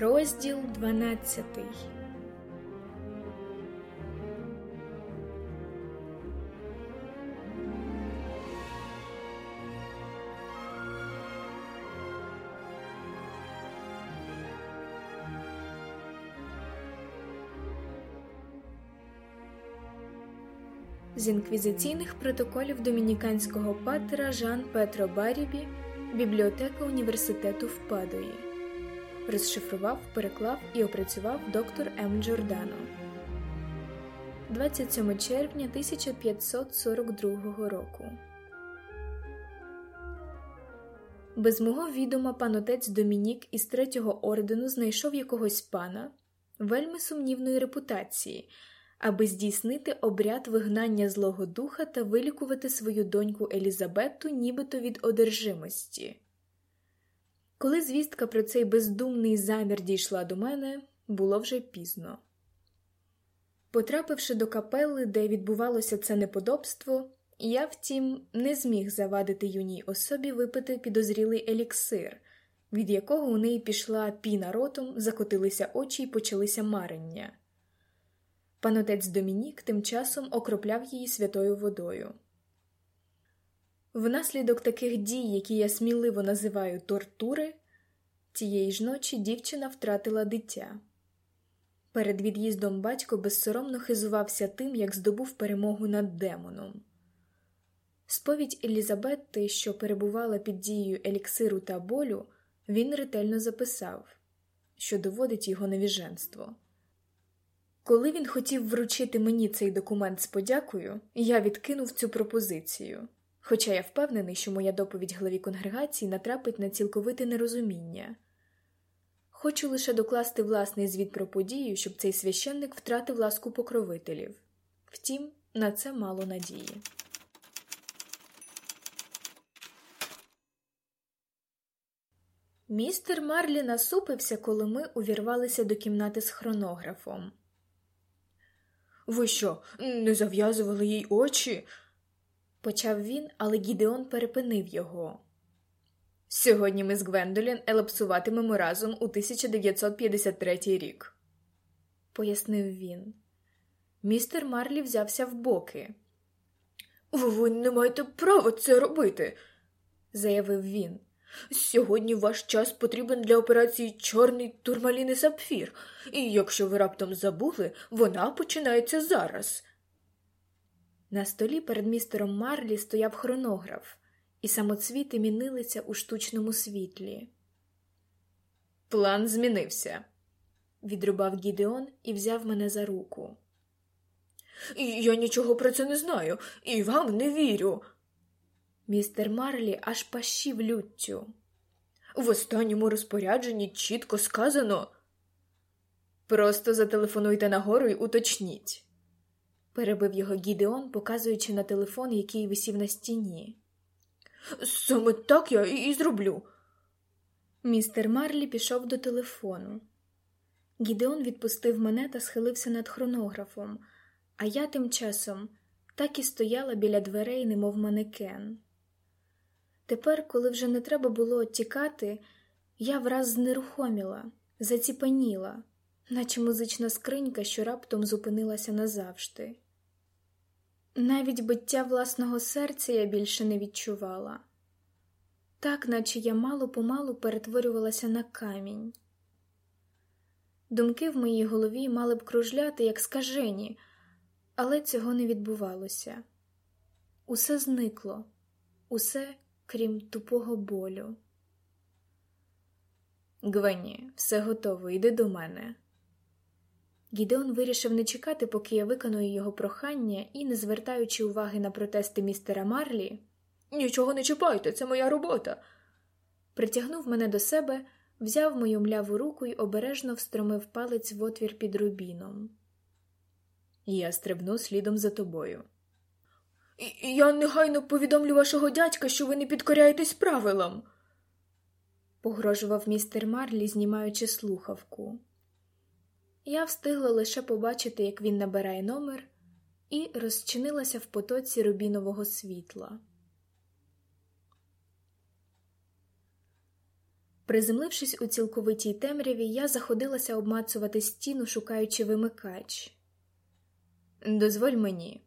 Розділ 12 З інквізиційних протоколів домініканського патера Жан Петро Барібі, бібліотека університету в Падої. Розшифрував, переклав і опрацював доктор М. Джордано 27 червня 1542 року. Без мого відома пан отець Домінік із третього ордену знайшов якогось пана вельми сумнівної репутації аби здійснити обряд вигнання Злого Духа та вилікувати свою доньку Елізабету, нібито від одержимості. Коли звістка про цей бездумний замір дійшла до мене, було вже пізно. Потрапивши до капели, де відбувалося це неподобство, я, втім, не зміг завадити юній особі випити підозрілий еліксир, від якого у неї пішла піна ротом, закотилися очі і почалися марення. Панотець Домінік тим часом окропляв її святою водою. Внаслідок таких дій, які я сміливо називаю тортури, тієї ж ночі дівчина втратила дитя. Перед від'їздом батько безсоромно хизувався тим, як здобув перемогу над демоном. Сповідь Елізабетти, що перебувала під дією еліксиру та болю, він ретельно записав, що доводить його невіженство. Коли він хотів вручити мені цей документ з подякою, я відкинув цю пропозицію, хоча я впевнений, що моя доповідь главі конгрегації натрапить на цілковите нерозуміння. Хочу лише докласти власний звіт про подію, щоб цей священник втратив ласку покровителів. Втім, на це мало надії. Містер Марлі насупився, коли ми увірвалися до кімнати з хронографом. Ви що, не зав'язували їй очі? Почав він, але Гідеон перепинив його. Сьогодні ми з Гвендолін елепсуватимемо разом у 1953 рік, пояснив він. Містер Марлі взявся в боки. Ви не маєте права це робити, заявив він. Сьогодні ваш час потрібен для операції Чорний турмаліний сапфір, і якщо ви раптом забули, вона починається зараз. На столі перед містером Марлі стояв хронограф, і самоцвіти мінилися у штучному світлі. План змінився, відрубав Гідеон і взяв мене за руку. Я нічого про це не знаю і вам не вірю. Містер Марлі аж пащив люттю. В останньому розпорядженні чітко сказано. Просто зателефонуйте нагору і уточніть, перебив його Гідеон, показуючи на телефон, який висів на стіні. Саме так я і зроблю. Містер Марлі пішов до телефону. Гідеон відпустив мене та схилився над хронографом, а я тим часом так і стояла біля дверей, немов манекен. Тепер, коли вже не треба було тікати, я враз знерухоміла, заціпаніла, наче музична скринька, що раптом зупинилася назавжди. Навіть биття власного серця я більше не відчувала, так, наче я мало помалу перетворювалася на камінь. Думки в моїй голові мали б кружляти, як скажені, але цього не відбувалося. Усе зникло, усе крім тупого болю. Гвені, все готово, йди до мене. Гідеон вирішив не чекати, поки я виконую його прохання, і, не звертаючи уваги на протести містера Марлі, нічого не чіпайте, це моя робота. Притягнув мене до себе, взяв мою мляву руку і обережно встромив палець в отвір під рубіном. Я стрибну слідом за тобою. Я негайно повідомлю вашого дядька, що ви не підкоряєтесь правилам, погрожував містер Марлі, знімаючи слухавку. Я встигла лише побачити, як він набирає номер, і розчинилася в потоці рубінового світла. Приземлившись у цілковитій темряві, я заходилася обмацувати стіну, шукаючи вимикач. Дозволь мені,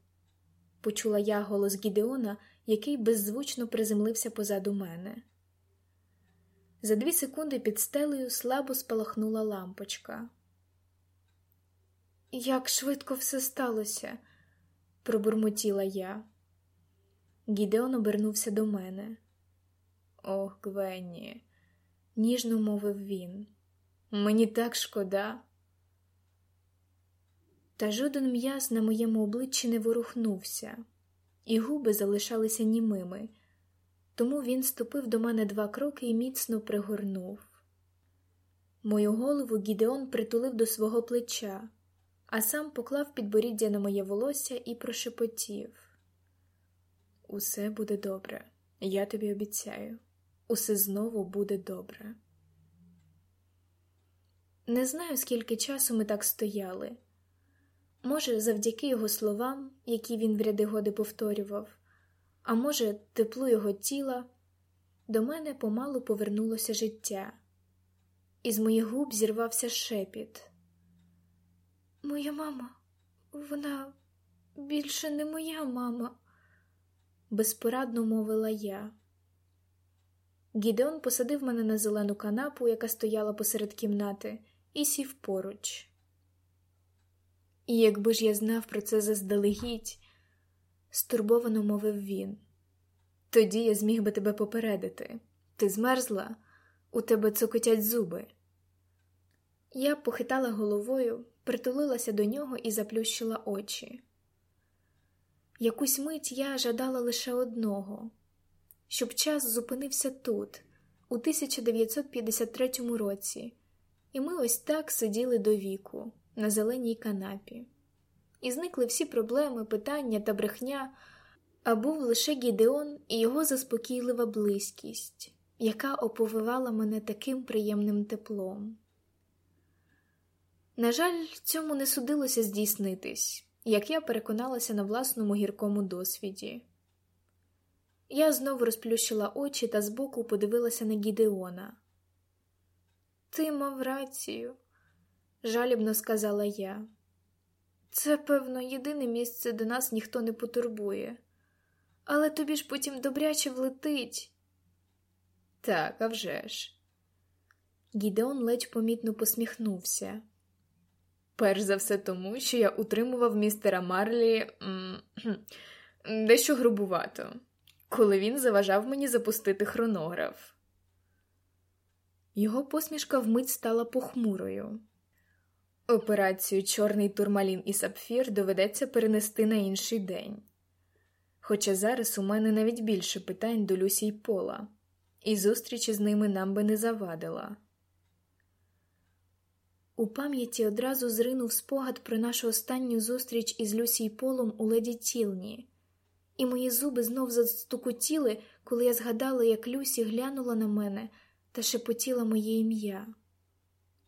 почула я голос Гідеона, який беззвучно приземлився позаду мене. За дві секунди під стелею слабо спалахнула лампочка. Як швидко все сталося, пробурмотіла я. Гідеон обернувся до мене. Ох, Гвенні, ніжно мовив він. Мені так шкода. Та жоден м'яз на моєму обличчі не ворухнувся, і губи залишалися німими, тому він ступив до мене два кроки і міцно пригорнув. Мою голову Гідеон притулив до свого плеча, а сам поклав підборіддя на моє волосся і прошепотів. Усе буде добре, я тобі обіцяю, усе знову буде добре. Не знаю, скільки часу ми так стояли. Може, завдяки його словам, які він в ряди годи повторював, а може, теплу його тіла, до мене помалу повернулося життя, із моїх губ зірвався шепіт. Моя мама, вона більше не моя мама, безпорадно мовила я. Гідеон посадив мене на зелену канапу, яка стояла посеред кімнати, і сів поруч. І якби ж я знав про це заздалегідь, стурбовано мовив він. Тоді я зміг би тебе попередити. Ти змерзла, у тебе цокотять зуби. Я похитала головою, притулилася до нього і заплющила очі. Якусь мить я жадала лише одного, щоб час зупинився тут, у 1953 році, і ми ось так сиділи до віку на зеленій канапі, і зникли всі проблеми, питання та брехня, а був лише Гідеон і його заспокійлива близькість, яка оповивала мене таким приємним теплом. На жаль, цьому не судилося здійснитись, як я переконалася на власному гіркому досвіді. Я знову розплющила очі та збоку подивилася на Гідеона. Ти мав рацію, жалібно сказала я. Це, певно, єдине місце, де нас ніхто не потурбує, але тобі ж потім добряче влетить. Так, а вже ж. Гідеон ледь помітно посміхнувся. Перш за все тому, що я утримував містера Марлі дещо грубувато, коли він заважав мені запустити хронограф. Його посмішка вмить стала похмурою. Операцію Чорний турмалін і сапфір доведеться перенести на інший день. Хоча зараз у мене навіть більше питань до Люсі й Пола, і зустрічі з ними нам би не завадила. У пам'яті одразу зринув спогад про нашу останню зустріч із Люсі й Полом у леді Тілні, і мої зуби знов застукотіли, коли я згадала, як Люсі глянула на мене та шепотіла моє ім'я.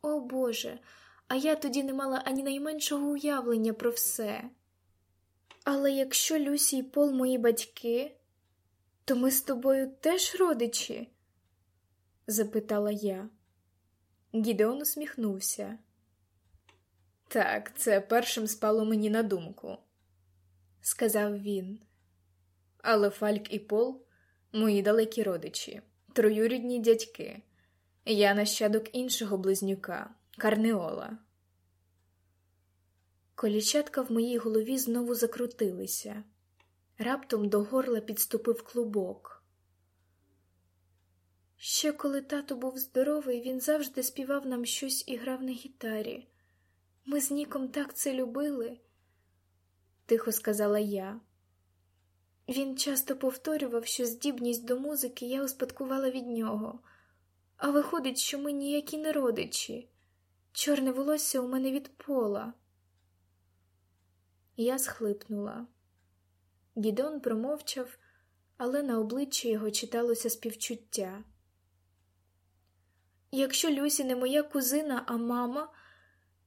О Боже, а я тоді не мала ані найменшого уявлення про все. Але якщо Люсі й Пол мої батьки, то ми з тобою теж родичі? запитала я. Гідеон усміхнувся. Так, це першим спало мені на думку, сказав він. Але Фальк і Пол мої далекі родичі, троюрідні дядьки, я нащадок іншого близнюка, Карнеола. Колічатка в моїй голові знову закрутилися. Раптом до горла підступив клубок. Ще коли тато був здоровий, він завжди співав нам щось і грав на гітарі. Ми з Ніком так це любили, тихо сказала я. Він часто повторював, що здібність до музики я успадкувала від нього, а виходить, що ми ніякі не родичі. Чорне волосся у мене від пола. Я схлипнула. Гідон промовчав, але на обличчі його читалося співчуття. Якщо Люсі не моя кузина, а мама,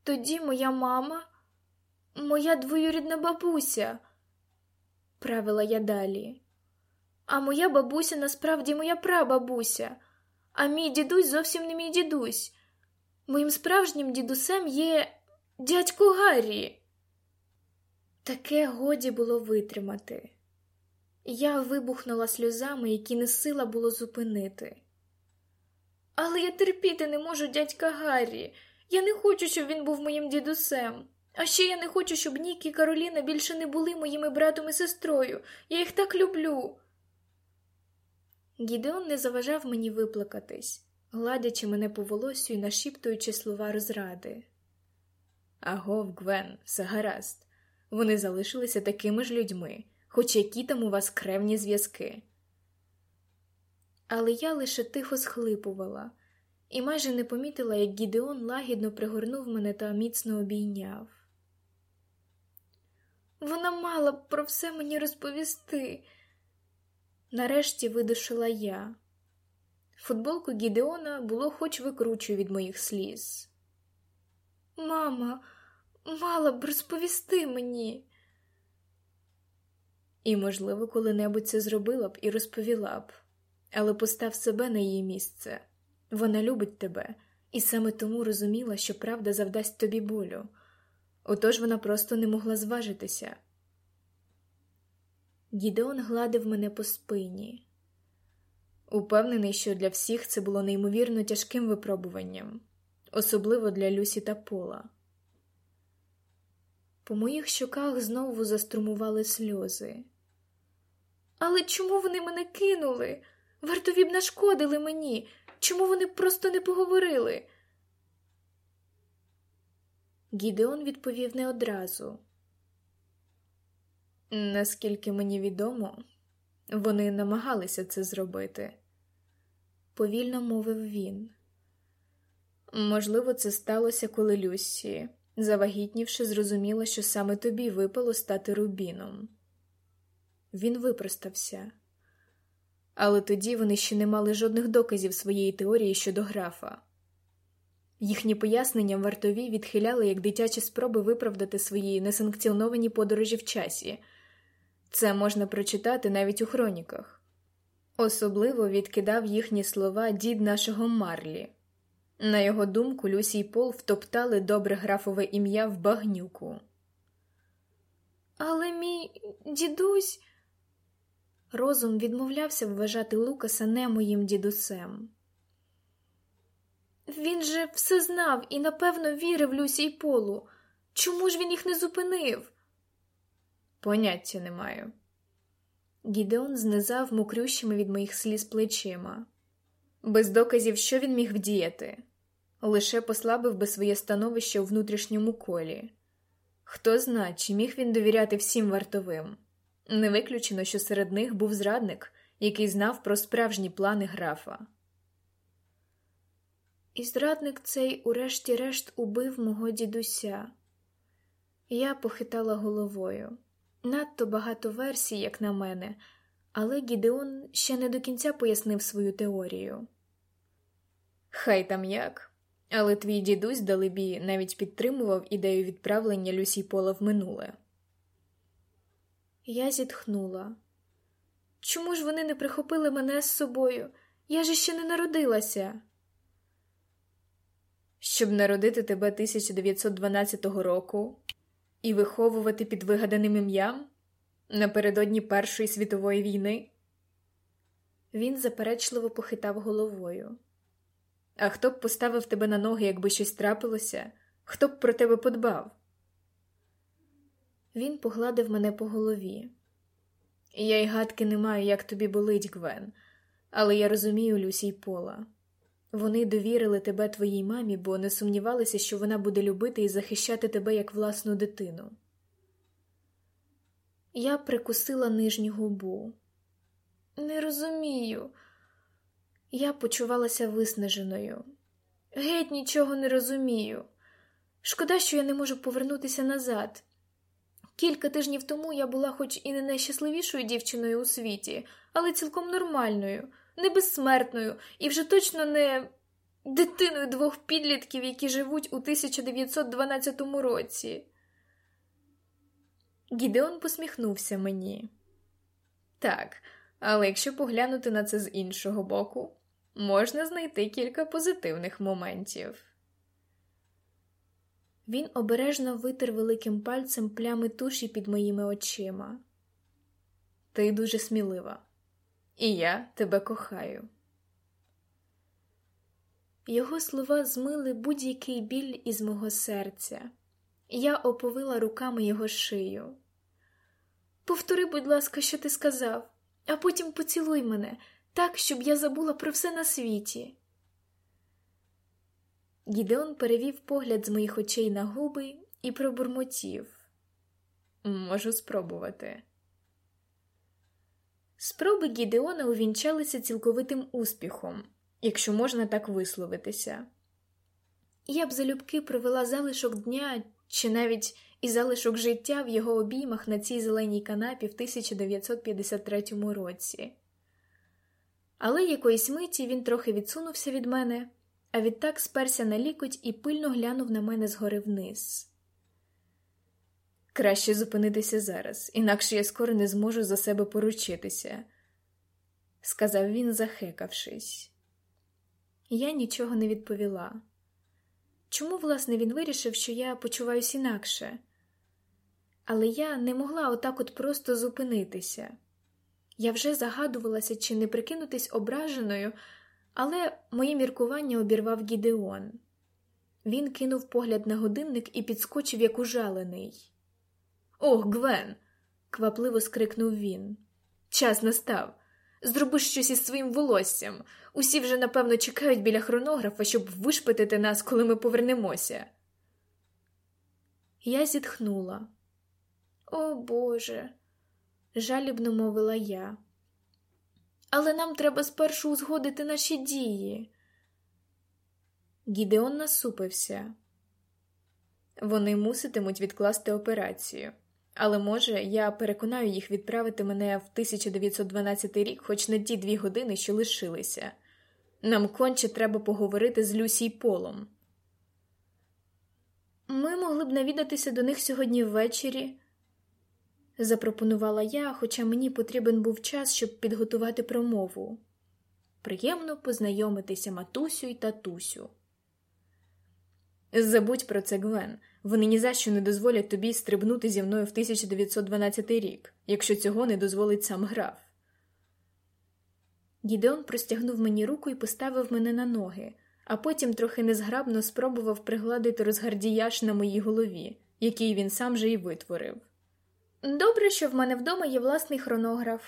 тоді моя мама, моя двоюрідна бабуся, правила я далі. А моя бабуся насправді моя прабабуся, а мій дідусь зовсім не мій дідусь. Моїм справжнім дідусем є дядько Гаррі. Таке годі було витримати. Я вибухнула сльозами, які не сила було зупинити. Але я терпіти не можу дядька Гаррі. Я не хочу, щоб він був моїм дідусем. А ще я не хочу, щоб Нік і Кароліна більше не були моїми братом і сестрою. Я їх так люблю. Гідеон не заважав мені виплакатись, гладячи мене по волосю і нашіптуючи слова розради. Агов, Гвен, все гаразд. Вони залишилися такими ж людьми, хоч які там у вас кревні зв'язки. Але я лише тихо схлипувала і майже не помітила, як Гідеон лагідно пригорнув мене та міцно обійняв. Вона мала б про все мені розповісти. Нарешті видушила я. Футболку Гідеона було хоч викручу від моїх сліз. Мама, мала б розповісти мені. І, можливо, коли-небудь це зробила б і розповіла б, але постав себе на її місце. Вона любить тебе, і саме тому розуміла, що правда завдасть тобі болю. Отож вона просто не могла зважитися. Гідеон гладив мене по спині. Упевнений, що для всіх це було неймовірно тяжким випробуванням, особливо для Люсі та Пола. По моїх щоках знову заструмували сльози. Але чому вони мене кинули? Вартові б нашкодили мені. Чому вони просто не поговорили? Гідеон відповів не одразу. Наскільки мені відомо, вони намагалися це зробити, повільно мовив він. Можливо, це сталося, коли Люсі, завагітнівши, зрозуміла, що саме тобі випало стати рубіном. Він випростався, але тоді вони ще не мали жодних доказів своєї теорії щодо графа. Їхні пояснення вартові відхиляли як дитячі спроби виправдати свої несанкціоновані подорожі в часі. Це можна прочитати навіть у хроніках. Особливо відкидав їхні слова дід нашого Марлі. На його думку, Люсі й Пол втоптали добре графове ім'я в багнюку. Але мій дідусь. Розум відмовлявся вважати Лукаса не моїм дідусем. Він же все знав і, напевно, вірив Люсі й Полу. Чому ж він їх не зупинив? Поняття не маю. Гідеон знизав мокрющими від моїх сліз плечима. Без доказів, що він міг вдіяти, лише послабив би своє становище у внутрішньому колі. Хто зна, чи міг він довіряти всім вартовим. Не виключено, що серед них був зрадник, який знав про справжні плани графа. І зрадник цей, урешті-решт, убив мого дідуся. Я похитала головою. Надто багато версій, як на мене, але Гідеон ще не до кінця пояснив свою теорію. Хай там як, але твій дідусь, далебі, навіть підтримував ідею відправлення Люсі Пола в минуле. Я зітхнула. Чому ж вони не прихопили мене з собою? Я ж ще не народилася. Щоб народити тебе 1912 року і виховувати під вигаданим ім'ям напередодні Першої світової війни? Він заперечливо похитав головою. А хто б поставив тебе на ноги, якби щось трапилося, хто б про тебе подбав? Він погладив мене по голові. Я й гадки не маю, як тобі болить, Гвен, але я розумію Люсі й Пола. Вони довірили тебе твоїй мамі, бо не сумнівалися, що вона буде любити і захищати тебе як власну дитину. Я прикусила нижню губу. Не розумію. Я почувалася виснаженою. Геть нічого не розумію. Шкода, що я не можу повернутися назад. Кілька тижнів тому я була хоч і не найщасливішою дівчиною у світі, але цілком нормальною, не безсмертною і вже точно не дитиною двох підлітків, які живуть у 1912 році. Гідеон посміхнувся мені. Так, але якщо поглянути на це з іншого боку, можна знайти кілька позитивних моментів. Він обережно витер великим пальцем плями туші під моїми очима. Ти дуже смілива, і я тебе кохаю. Його слова змили будь-який біль із мого серця. Я оповила руками його шию. Повтори, будь ласка, що ти сказав, а потім поцілуй мене так, щоб я забула про все на світі. Гідеон перевів погляд з моїх очей на губи і пробурмотів. Можу спробувати. Спроби Гідеона увінчалися цілковитим успіхом, якщо можна так висловитися. Я б залюбки провела залишок дня чи навіть і залишок життя в його обіймах на цій зеленій канапі в 1953 році. Але якоїсь миті він трохи відсунувся від мене, а відтак сперся на лікоть і пильно глянув на мене згори вниз. Краще зупинитися зараз, інакше я скоро не зможу за себе поручитися, сказав він, захекавшись. Я нічого не відповіла. Чому, власне, він вирішив, що я почуваюся інакше? Але я не могла отак от просто зупинитися. Я вже загадувалася, чи не прикинутись ображеною, але моє міркування обірвав Гідеон. Він кинув погляд на годинник і підскочив, як ужалений. Ох, Гвен! квапливо скрикнув він. Час настав. Зроби щось із своїм волоссям. Усі вже, напевно, чекають біля хронографа, щоб вишпитити нас, коли ми повернемося. Я зітхнула. О Боже, жалібно мовила я. Але нам треба спершу узгодити наші дії. Гідеон насупився. Вони муситимуть відкласти операцію. Але, може, я переконаю їх відправити мене в 1912 рік, хоч на ті дві години, що лишилися. Нам конче треба поговорити з Люсій Полом. Ми могли б навідатися до них сьогодні ввечері, запропонувала я, хоча мені потрібен був час, щоб підготувати промову. Приємно познайомитися матусю й татусю. Забудь про це, Гвен. Вони ні за що не дозволять тобі стрибнути зі мною в 1912 рік, якщо цього не дозволить сам граф. Гідеон простягнув мені руку і поставив мене на ноги, а потім трохи незграбно спробував пригладити розгардіяш на моїй голові, який він сам же й витворив. Добре, що в мене вдома є власний хронограф,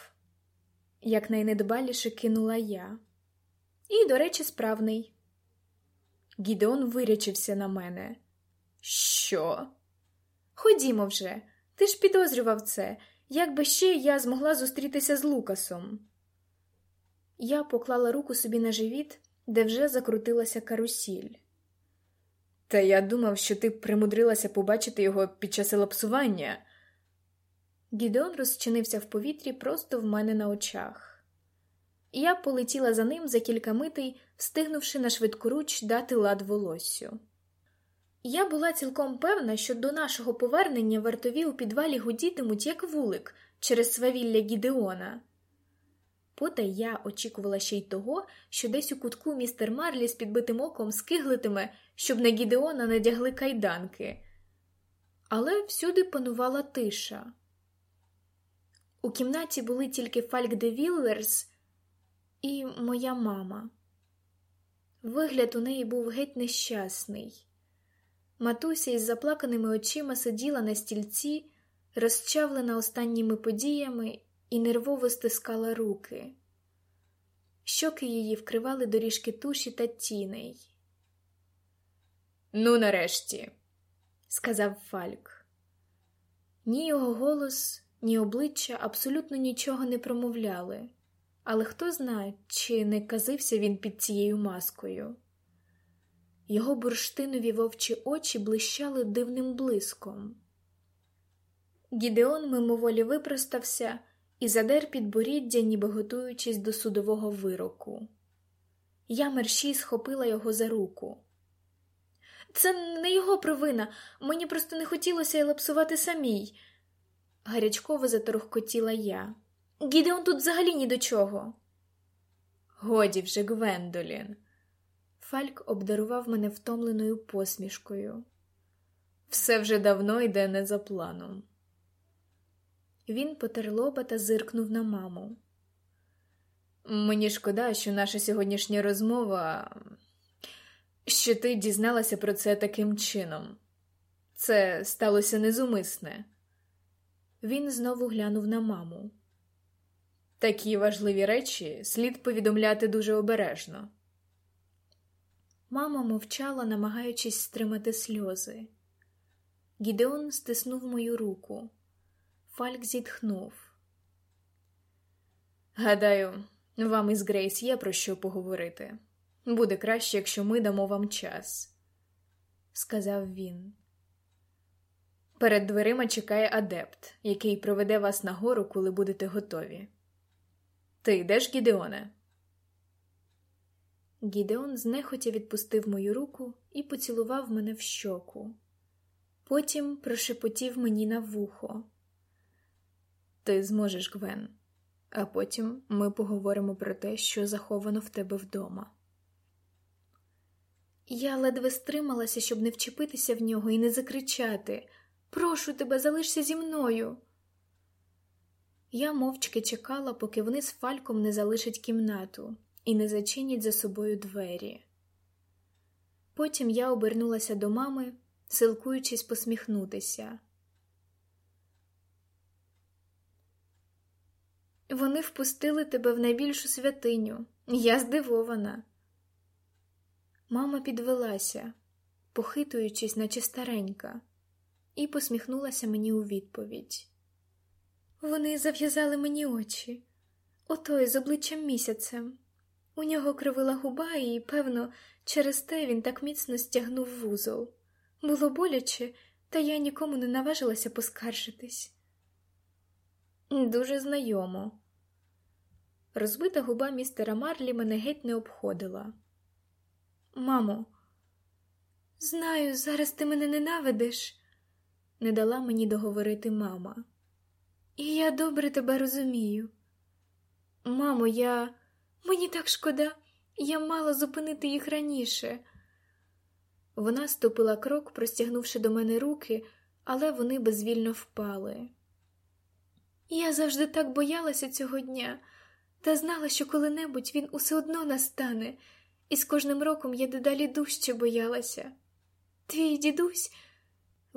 якнайнедбаліше кинула я. І, до речі, справний. Гідеон вирячився на мене. Що? Ходімо вже, ти ж підозрював це, як би ще я змогла зустрітися з Лукасом. Я поклала руку собі на живіт, де вже закрутилася карусіль. Та я думав, що ти примудрилася побачити його під час елапсування. Гідеон розчинився в повітрі просто в мене на очах. Я полетіла за ним за кілька митей, встигнувши на швидкоруч дати лад волоссю. Я була цілком певна, що до нашого повернення вартові у підвалі гудітимуть, як вулик, через свавілля Гідеона. Потай я очікувала ще й того, що десь у кутку містер Марлі з підбитим оком скиглитиме, щоб на Гідеона надягли кайданки. Але всюди панувала тиша. У кімнаті були тільки Фальк де Віллерс і моя мама. Вигляд у неї був геть нещасний. Матуся із заплаканими очима сиділа на стільці, розчавлена останніми подіями, і нервово стискала руки. Щоки її вкривали доріжки туші та тіней. Ну, нарешті, сказав Фальк. Ні його голос, ні обличчя абсолютно нічого не промовляли, але хто знає, чи не казився він під цією маскою. Його бурштинові вовчі очі блищали дивним блиском. Гідеон мимоволі випростався і задер підборіддя, ніби готуючись до судового вироку. Я мерщій схопила його за руку. Це не його провина, мені просто не хотілося елапсувати самій, гарячково заторохкотіла я. Гідеон тут взагалі ні до чого. Годі вже, Гвендолін. Фальк обдарував мене втомленою посмішкою. Все вже давно йде не за планом. Він потер лоба та зиркнув на маму. Мені шкода, що наша сьогоднішня розмова, що ти дізналася про це таким чином. Це сталося незумисне. Він знову глянув на маму. Такі важливі речі слід повідомляти дуже обережно. Мама мовчала, намагаючись стримати сльози. Гідеон стиснув мою руку. Фальк зітхнув. Гадаю, вам із Грейс є про що поговорити. Буде краще, якщо ми дамо вам час, сказав він. Перед дверима чекає адепт, який проведе вас нагору, коли будете готові. Ти йдеш, Гідеоне? Гідеон знехотя відпустив мою руку і поцілував мене в щоку. Потім прошепотів мені на вухо. Ти зможеш, Гвен, а потім ми поговоримо про те, що заховано в тебе вдома. Я ледве стрималася, щоб не вчепитися в нього і не закричати Прошу тебе, залишся зі мною. Я мовчки чекала, поки вони з фальком не залишать кімнату і не зачинять за собою двері. Потім я обернулася до мами, силкуючись посміхнутися. Вони впустили тебе в найбільшу святиню. Я здивована. Мама підвелася, похитуючись, наче старенька, і посміхнулася мені у відповідь. Вони зав'язали мені очі, отой з обличчям місяцем. У нього кривила губа, і, певно, через те він так міцно стягнув вузол. Було боляче, та я нікому не наважилася поскаржитись. Дуже знайомо. Розбита губа містера Марлі мене геть не обходила. Мамо, знаю, зараз ти мене ненавидиш, не дала мені договорити мама. І я добре тебе розумію. Мамо, я. Мені так шкода, я мала зупинити їх раніше. Вона ступила крок, простягнувши до мене руки, але вони безвільно впали. Я завжди так боялася цього дня, та знала, що коли-небудь він усе одно настане, і з кожним роком я дедалі дужче боялася. Твій дідусь.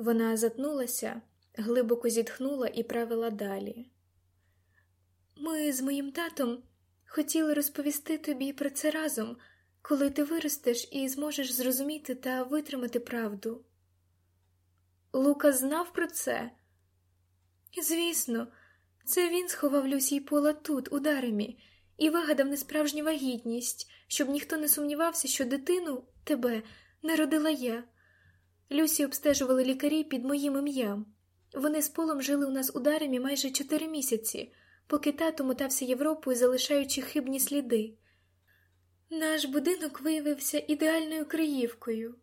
Вона затнулася, глибоко зітхнула і правила далі. Ми з моїм татом хотіли розповісти тобі про це разом, коли ти виростеш і зможеш зрозуміти та витримати правду. Лука знав про це? Звісно, це він сховав Люсі пола тут, у даремі, і вигадав несправжню вагітність, щоб ніхто не сумнівався, що дитину тебе народила я. Люсі обстежували лікарі під моїм ім'ям. Вони з полом жили у нас у даремі майже чотири місяці, поки тато мотався Європою, залишаючи хибні сліди. Наш будинок виявився ідеальною криївкою.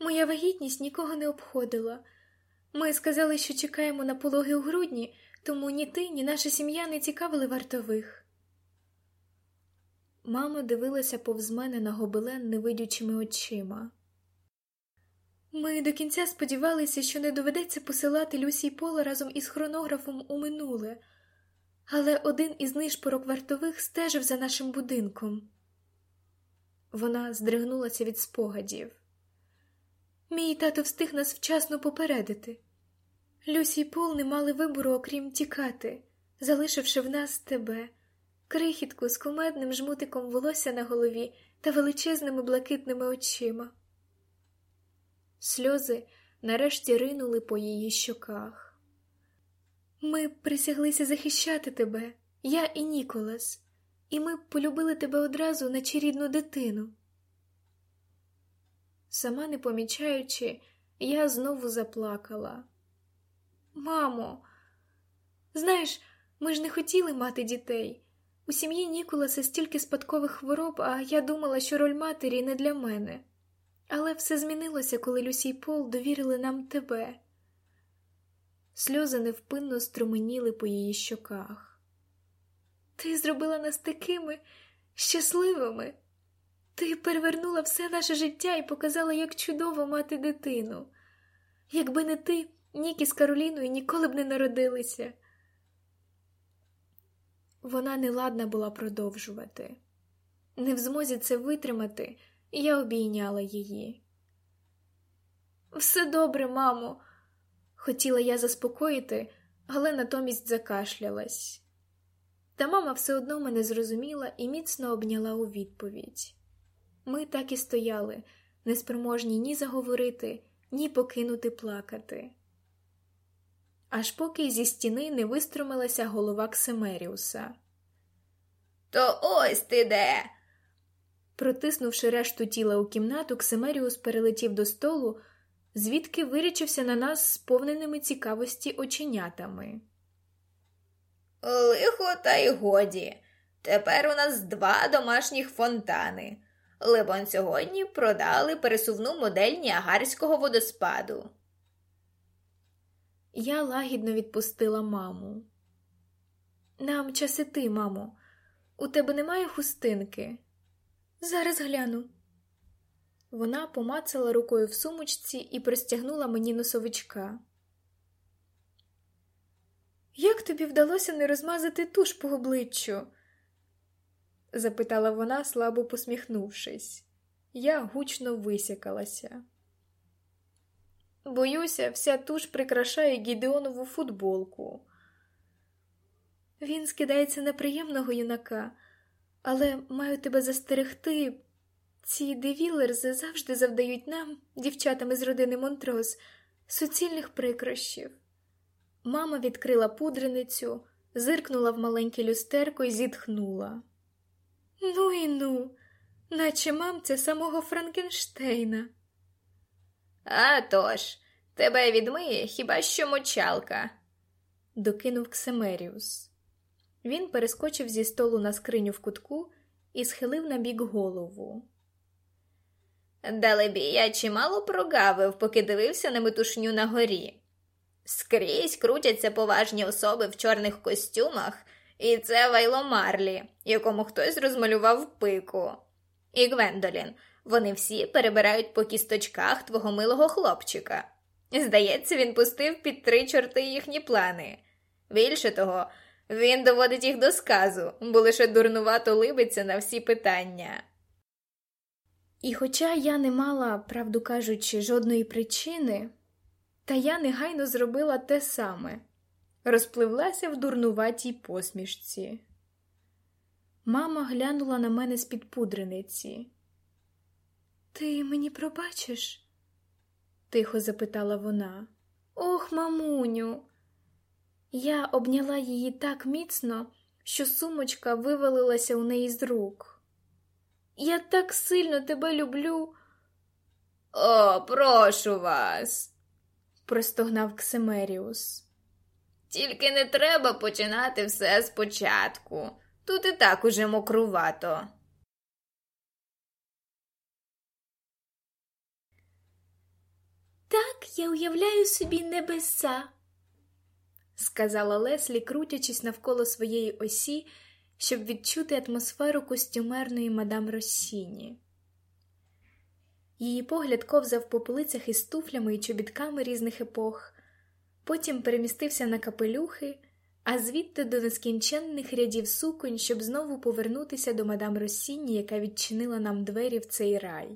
Моя вагітність нікого не обходила. Ми сказали, що чекаємо на пологи у грудні, тому ні ти, ні наша сім'я не цікавили вартових. Мама дивилася повз мене на гобелен невидючими очима. Ми до кінця сподівалися, що не доведеться посилати Люсі Пола разом із хронографом у минуле, але один із нишпорок вартових стежив за нашим будинком. Вона здригнулася від спогадів. Мій тато встиг нас вчасно попередити. Люсі і Пол не мали вибору, окрім тікати, залишивши в нас тебе, крихітку з кумедним жмутиком волосся на голові та величезними блакитними очима. Сльози нарешті ринули по її щоках. Ми присяглися захищати тебе, я і Ніколас, і ми полюбили тебе одразу, наче рідну дитину. Сама не помічаючи, я знову заплакала. Мамо, знаєш, ми ж не хотіли мати дітей. У сім'ї Ніколаса стільки спадкових хвороб, а я думала, що роль матері не для мене. Але все змінилося, коли Люсі й Пол довірили нам тебе. Сльози невпинно струменіли по її щоках. Ти зробила нас такими, щасливими. Ти перевернула все наше життя і показала, як чудово мати дитину. Якби не ти, Нікі з Кароліною ніколи б не народилися. Вона не ладна була продовжувати. Не в змозі це витримати, і я обійняла її. Все добре, мамо, хотіла я заспокоїти, але натомість закашлялась. Та мама все одно мене зрозуміла і міцно обняла у відповідь. Ми так і стояли, неспроможні ні заговорити, ні покинути плакати. Аж поки зі стіни не виструмилася голова Ксимеріуса. То ось ти де. Протиснувши решту тіла у кімнату, Ксимеріус перелетів до столу, звідки вирічився на нас сповненими цікавості оченятами. Лихо, та й годі. Тепер у нас два домашніх фонтани. Либон сьогодні продали пересувну модель Ніагарського водоспаду. Я лагідно відпустила маму. Нам час іти, мамо. У тебе немає хустинки? Зараз гляну. Вона помацала рукою в сумочці і простягнула мені носовичка. Як тобі вдалося не розмазати туш по обличчю? запитала вона, слабо посміхнувшись. Я гучно висякалася. Боюся, вся туш прикрашає Гідеонову футболку. Він скидається на приємного юнака, але маю тебе застерегти. Ці девілерзи завжди завдають нам, дівчатам із родини Монтроз, суцільних прикрощів. Мама відкрила пудреницю, зиркнула в маленьке люстерко і зітхнула. Ну і ну, наче мамця самого Франкенштейна. «А тож, тебе відмиє хіба що мочалка, докинув Ксемеріус. Він перескочив зі столу на скриню в кутку і схилив на бік голову. Далебі, я чимало прогавив, поки дивився на метушню на горі. Скрізь крутяться поважні особи в чорних костюмах, і це Вайло Марлі, якому хтось розмалював пику. І Гвендолін, вони всі перебирають по кісточках твого милого хлопчика. Здається, він пустив під три чорти їхні плани. Більше того, він доводить їх до сказу, бо лише дурнувато либиться на всі питання. І хоча я не мала, правду кажучи, жодної причини, та я негайно зробила те саме розпливлася в дурнуватій посмішці. Мама глянула на мене з-під пудрениці. Ти мені пробачиш? тихо запитала вона. Ох, мамуню. Я обняла її так міцно, що сумочка вивалилася у неї з рук. Я так сильно тебе люблю. О, прошу вас, простогнав Ксимеріус. Тільки не треба починати все спочатку. Тут і так уже мокрувато. Так я уявляю собі небеса, сказала Леслі, крутячись навколо своєї осі, щоб відчути атмосферу костюмерної мадам Росіні. Її погляд ковзав по полицях із туфлями і чобітками різних епох, потім перемістився на капелюхи, а звідти до нескінченних рядів суконь, щоб знову повернутися до мадам Росіні, яка відчинила нам двері в цей рай.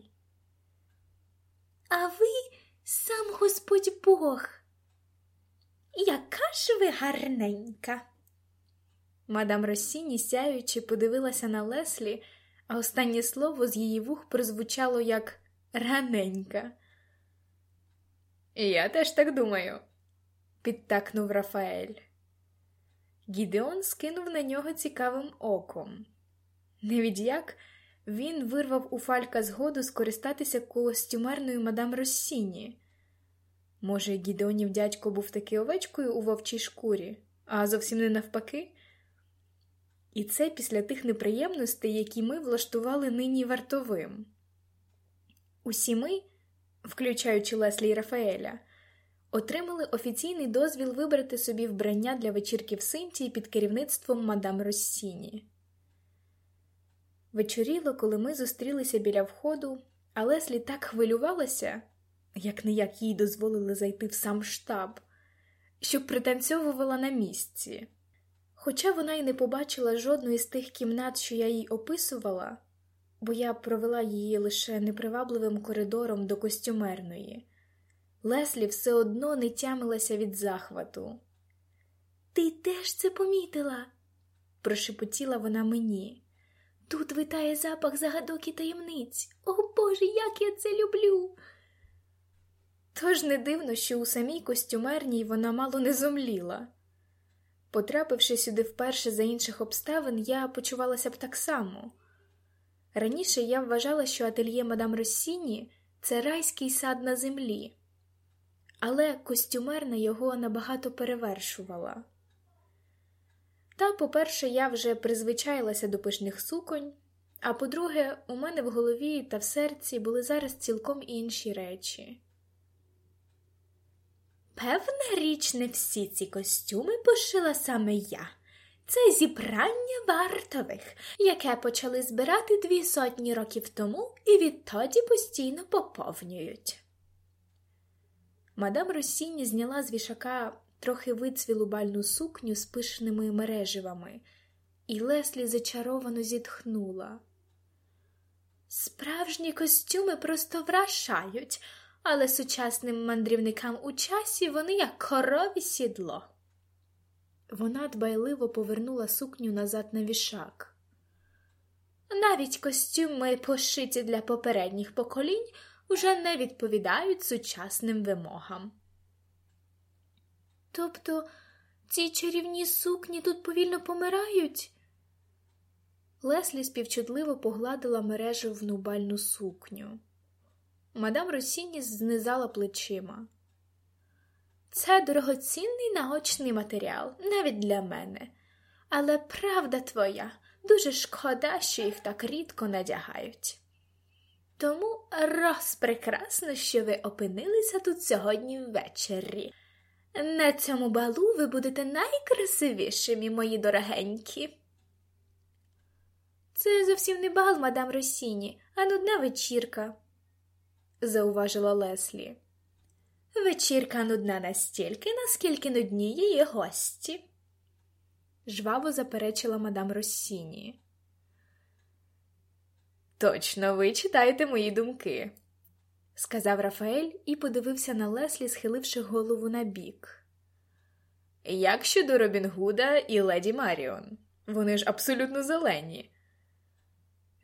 А ви сам Господь Бог. Яка ж ви гарненька. Мадам Росіні, сяючи, подивилася на Леслі, а останнє слово з її вух прозвучало як раненька. Я теж так думаю, підтакнув Рафаель. Гідеон скинув на нього цікавим оком. Невідяк він вирвав у Фалька згоду скористатися костюмерною мадам Росіні. Може, Гідеонів дядько був таки овечкою у вовчій шкурі, а зовсім не навпаки. І це після тих неприємностей, які ми влаштували нині вартовим. Усі ми, включаючи Леслі і Рафаеля, отримали офіційний дозвіл вибрати собі вбрання для вечірки в Синтії під керівництвом мадам Россіні. Вечоріло, коли ми зустрілися біля входу, а Леслі так хвилювалася, як не як їй дозволили зайти в сам штаб, щоб пританцьовувала на місці. Хоча вона й не побачила жодної з тих кімнат, що я їй описувала, бо я провела її лише непривабливим коридором до костюмерної. Леслі все одно не тямилася від захвату. Ти теж це помітила? прошепотіла вона мені. Тут витає запах загадок і таємниць. О Боже, як я це люблю. Тож не дивно, що у самій костюмерній вона мало не зомліла. Потрапивши сюди вперше за інших обставин, я почувалася б так само. Раніше я вважала, що ательє мадам Россіні це райський сад на землі, але костюмерна його набагато перевершувала. Та, по-перше, я вже призвичаїлася до пишних суконь, а по-друге, у мене в голові та в серці були зараз цілком інші речі. Певна річ, не всі ці костюми пошила саме я. Це зібрання вартових, яке почали збирати дві сотні років тому і відтоді постійно поповнюють. Мадам Росіні зняла з вішака трохи вицвілу бальну сукню з пишними мереживами, і Леслі зачаровано зітхнула. Справжні костюми просто вражають, але сучасним мандрівникам у часі вони як корові сідло. Вона дбайливо повернула сукню назад на вішак. Навіть костюми, пошиті для попередніх поколінь, уже не відповідають сучасним вимогам. Тобто ці чарівні сукні тут повільно помирають? Леслі співчутливо погладила мережу в нубальну сукню. Мадам Росіні знизала плечима. Це дорогоцінний наочний матеріал, навіть для мене, але правда твоя, дуже шкода, що їх так рідко надягають. Тому розпрекрасно, що ви опинилися тут сьогодні ввечері. На цьому балу ви будете найкрасивішими, мої дорогенькі. Це зовсім не бал, мадам Росіні, а нудна вечірка, зауважила Леслі. Вечірка нудна настільки, наскільки нудні її гості, жваво заперечила мадам Росіні. Точно ви читаєте мої думки, сказав Рафаель і подивився на Леслі, схиливши голову на бік. Як щодо Робін Гуда і леді Маріон? Вони ж абсолютно зелені.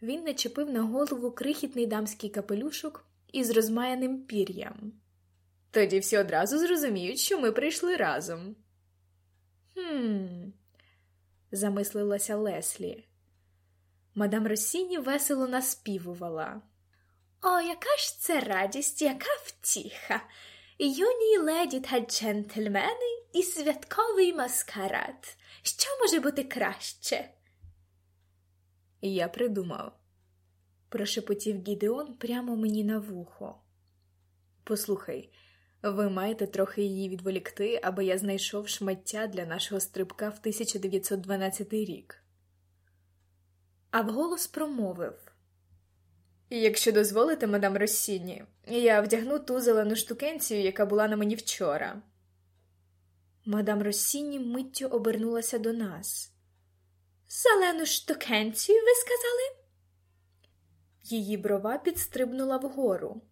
Він начепив на голову крихітний дамський капелюшок із розмаяним пір'ям. Тоді всі одразу зрозуміють, що ми прийшли разом. Хм, замислилася Леслі. Мадам Росіні весело наспівувала. О, яка ж це радість, яка втіха! Юні леді та джентльмени і святковий маскарад. Що може бути краще? Я придумав, прошепотів Гідеон прямо мені на вухо. Послухай, ви маєте трохи її відволікти, аби я знайшов шмаття для нашого стрибка в 1912 рік. А вголос промовив Якщо дозволите, мадам Росіні, я вдягну ту зелену штукенцію, яка була на мені вчора. Мадам Росіні миттю обернулася до нас. Зелену штукенцію, ви сказали? Її брова підстрибнула вгору.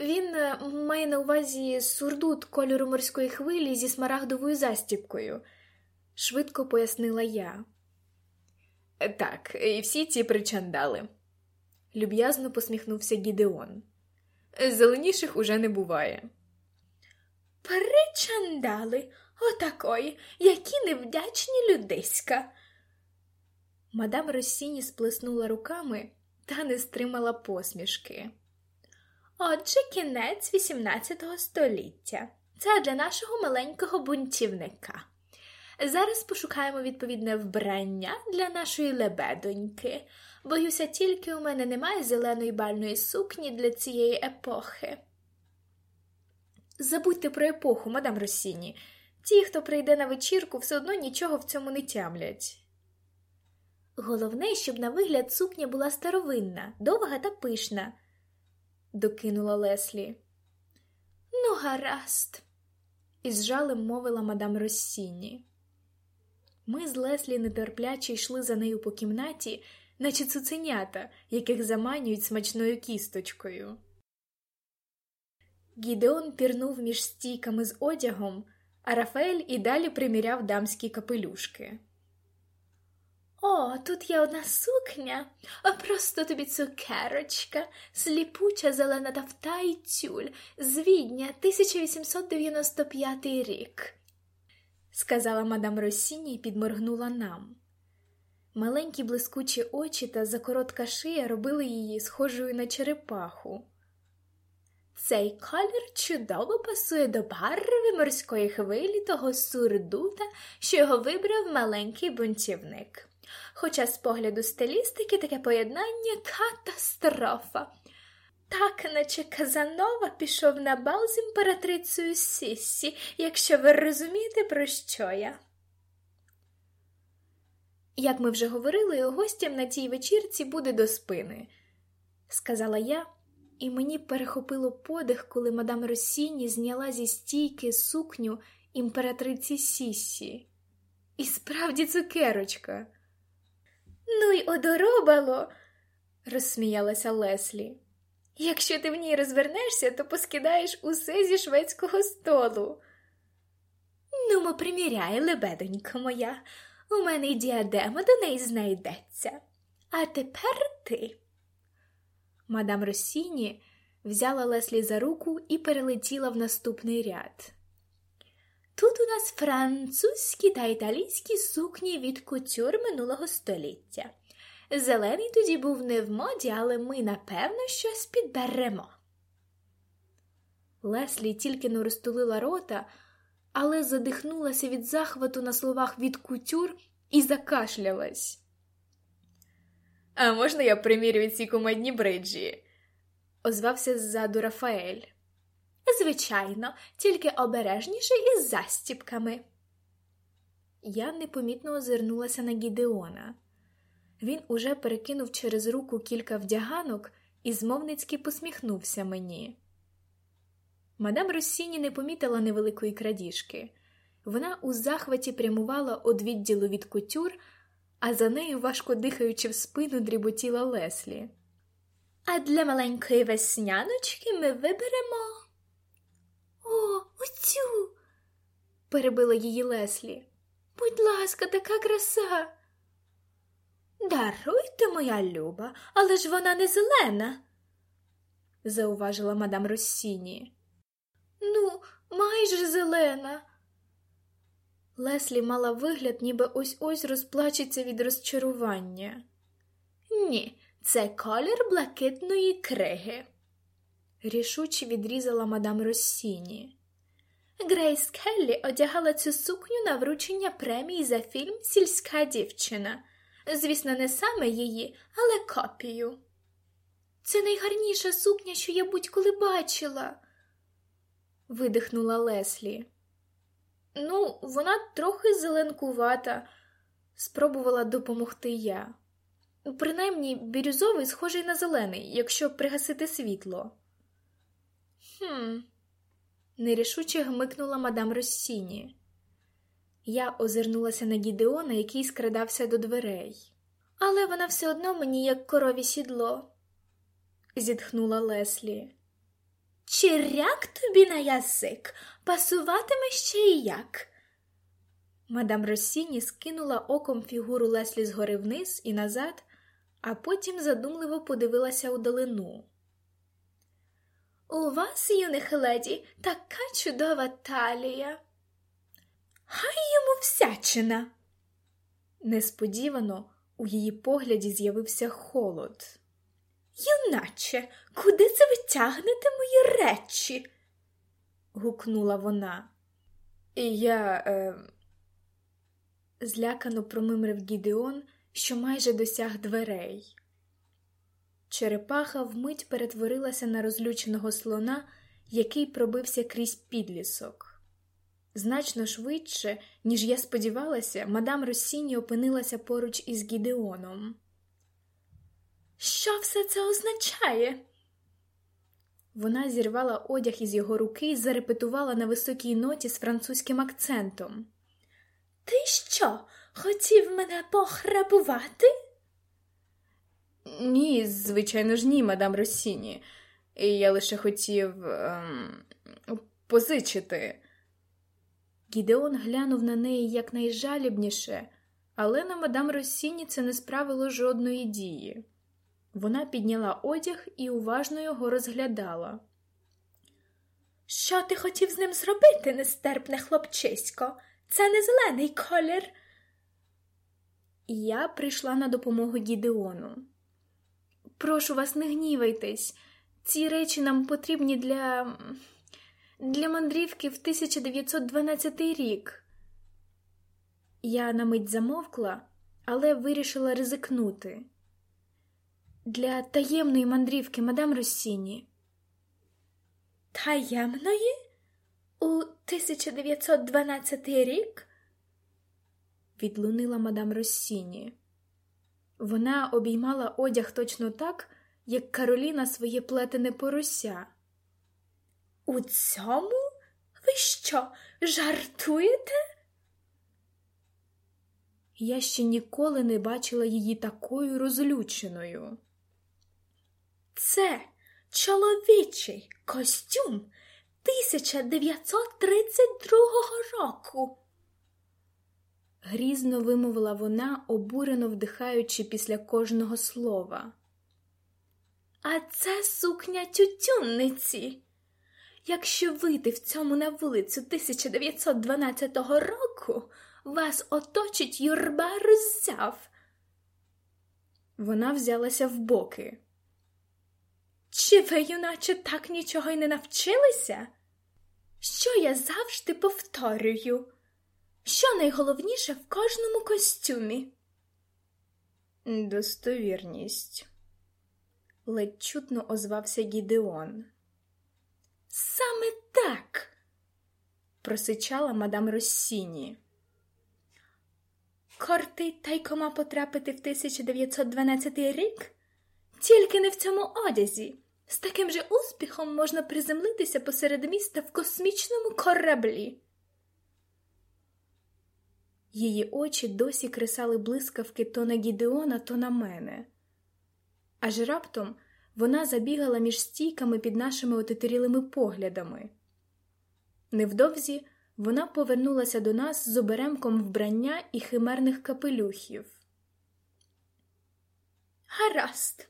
Він е, має на увазі сурдут кольору морської хвилі зі смарагдовою застіпкою, швидко пояснила я. Так, і всі ці причандали люб'язно посміхнувся Гідеон. Зеленіших уже не буває. Причандали, отакої, які невдячні людиська. Мадам Росіні сплеснула руками та не стримала посмішки. Отже, кінець XVIII століття. Це для нашого маленького бунтівника. Зараз пошукаємо відповідне вбрання для нашої лебедоньки. Боюся, тільки у мене немає зеленої бальної сукні для цієї епохи. Забудьте про епоху, мадам Росіні. Ті, хто прийде на вечірку, все одно нічого в цьому не тямлять. Головне, щоб на вигляд сукня була старовинна, довга та пишна, докинула Леслі. Ну, гаразд, із жалем мовила мадам Россіні. Ми з Леслі нетерпляче йшли за нею по кімнаті, наче цуценята, яких заманюють смачною кісточкою. Гідеон пірнув між стійками з одягом, а Рафаель і далі приміряв дамські капелюшки. О, тут є одна сукня, а просто тобі цукерочка, сліпуча зелена тафта і тюль з Відня 1895 рік, сказала мадам Росіні і підморгнула нам. Маленькі блискучі очі та закоротка шия робили її схожою на черепаху. Цей колір чудово пасує до барви морської хвилі того сурдута, що його вибрав маленький бунтівник. Хоча з погляду стилістики таке поєднання катастрофа. Так, наче Казанова пішов на бал з імператрицею Сіссі, якщо ви розумієте, про що я. Як ми вже говорили, гостям на цій вечірці буде до спини, сказала я, і мені перехопило подих, коли мадам Росіні зняла зі стійки сукню імператриці Сіссі. І справді цукерочка. Ну й одоробало, розсміялася Леслі. Якщо ти в ній розвернешся, то поскидаєш усе зі шведського столу. Ну, мо приміряй, лебедонько моя, у мене й діадема до неї знайдеться. А тепер ти. Мадам Росіні взяла Леслі за руку і перелетіла в наступний ряд. Тут у нас французькі та італійські сукні від кутюр минулого століття. Зелений тоді був не в моді, але ми, напевно, щось підберемо. Леслі тільки не розтулила рота, але задихнулася від захвату на словах від кутюр і закашлялась. А можна я примірюю ці кумедні бриджі? озвався ззаду Рафаель. Звичайно, тільки обережніше із застіпками. Я непомітно озирнулася на Гідеона. Він уже перекинув через руку кілька вдяганок і змовницьки посміхнувся мені. Мадам Росіні не помітила невеликої крадіжки. Вона у захваті прямувала од відділу від кутюр, а за нею, важко дихаючи в спину, дріботіла Леслі. А для маленької весняночки ми виберемо. О, оцю. перебила її Леслі. Будь ласка, така краса. Даруйте, моя люба, але ж вона не зелена, зауважила мадам Россіні. Ну, майже зелена. Леслі мала вигляд, ніби ось ось розплачеться від розчарування. Ні, це колір блакитної криги рішуче відрізала мадам Россіні. Грейс Келлі одягала цю сукню на вручення премії за фільм Сільська дівчина. Звісно, не саме її, але копію. Це найгарніша сукня, що я будь-коли бачила, видихнула Леслі. Ну, вона трохи зеленкувата, спробувала допомогти я. Принаймні, бірюзовий схожий на зелений, якщо пригасити світло. Хм, нерішуче гмикнула мадам Россіні. Я озирнулася на Гідеона, який скрадався до дверей. Але вона все одно мені як корові сідло, зітхнула Леслі. Чиряк тобі на язик, пасуватиме ще і як. Мадам Россіні скинула оком фігуру Леслі згори вниз і назад, а потім задумливо подивилася у долину. У вас, юних леді, така чудова талія. Хай йому всячина. Несподівано у її погляді з'явився холод. Юначе, куди це ви тягнете мої речі? гукнула вона. І я е... злякано промимрив Гідеон, що майже досяг дверей. Черепаха вмить перетворилася на розлюченого слона, який пробився крізь підлісок. Значно швидше, ніж я сподівалася, мадам Росіні опинилася поруч із Гідеоном. Що все це означає? Вона зірвала одяг із його руки і зарепетувала на високій ноті з французьким акцентом. Ти що, хотів мене похрабувати? Ні, звичайно ж, ні, мадам Росіні. Я лише хотів ем, позичити. Гідеон глянув на неї якнайжалібніше, але на мадам Росіні це не справило жодної дії. Вона підняла одяг і уважно його розглядала. Що ти хотів з ним зробити, нестерпне хлопчисько? Це не зелений колір. Я прийшла на допомогу Гідеону. Прошу вас, не гнівайтесь. Ці речі нам потрібні для для мандрівки в 1912 рік. Я на мить замовкла, але вирішила ризикнути. Для таємної мандрівки, мадам Росіні. Таємної? У 1912 рік? Відлунила мадам Росіні. Вона обіймала одяг точно так, як Кароліна своє плетене порося. У цьому? Ви що, жартуєте? Я ще ніколи не бачила її такою розлюченою. Це чоловічий костюм 1932 року. Грізно вимовила вона, обурено вдихаючи після кожного слова. А це сукня тютюнниці. Якщо вийти в цьому на вулицю 1912 року, вас оточить юрба роззяв. Вона взялася в боки. Чи ви, юначе, так нічого й не навчилися? Що я завжди повторюю? Що найголовніше в кожному костюмі? Достовірність. Ледь чутно озвався Гідеон. Саме так, просичала мадам Россіні. Кортить тайкома потрапити в 1912 рік? Тільки не в цьому одязі. З таким же успіхом можна приземлитися посеред міста в космічному кораблі. Її очі досі кресали блискавки то на Гідеона, то на мене. Аж раптом вона забігала між стійками під нашими отетерілими поглядами. Невдовзі вона повернулася до нас з оберемком вбрання і химерних капелюхів. Гаразд,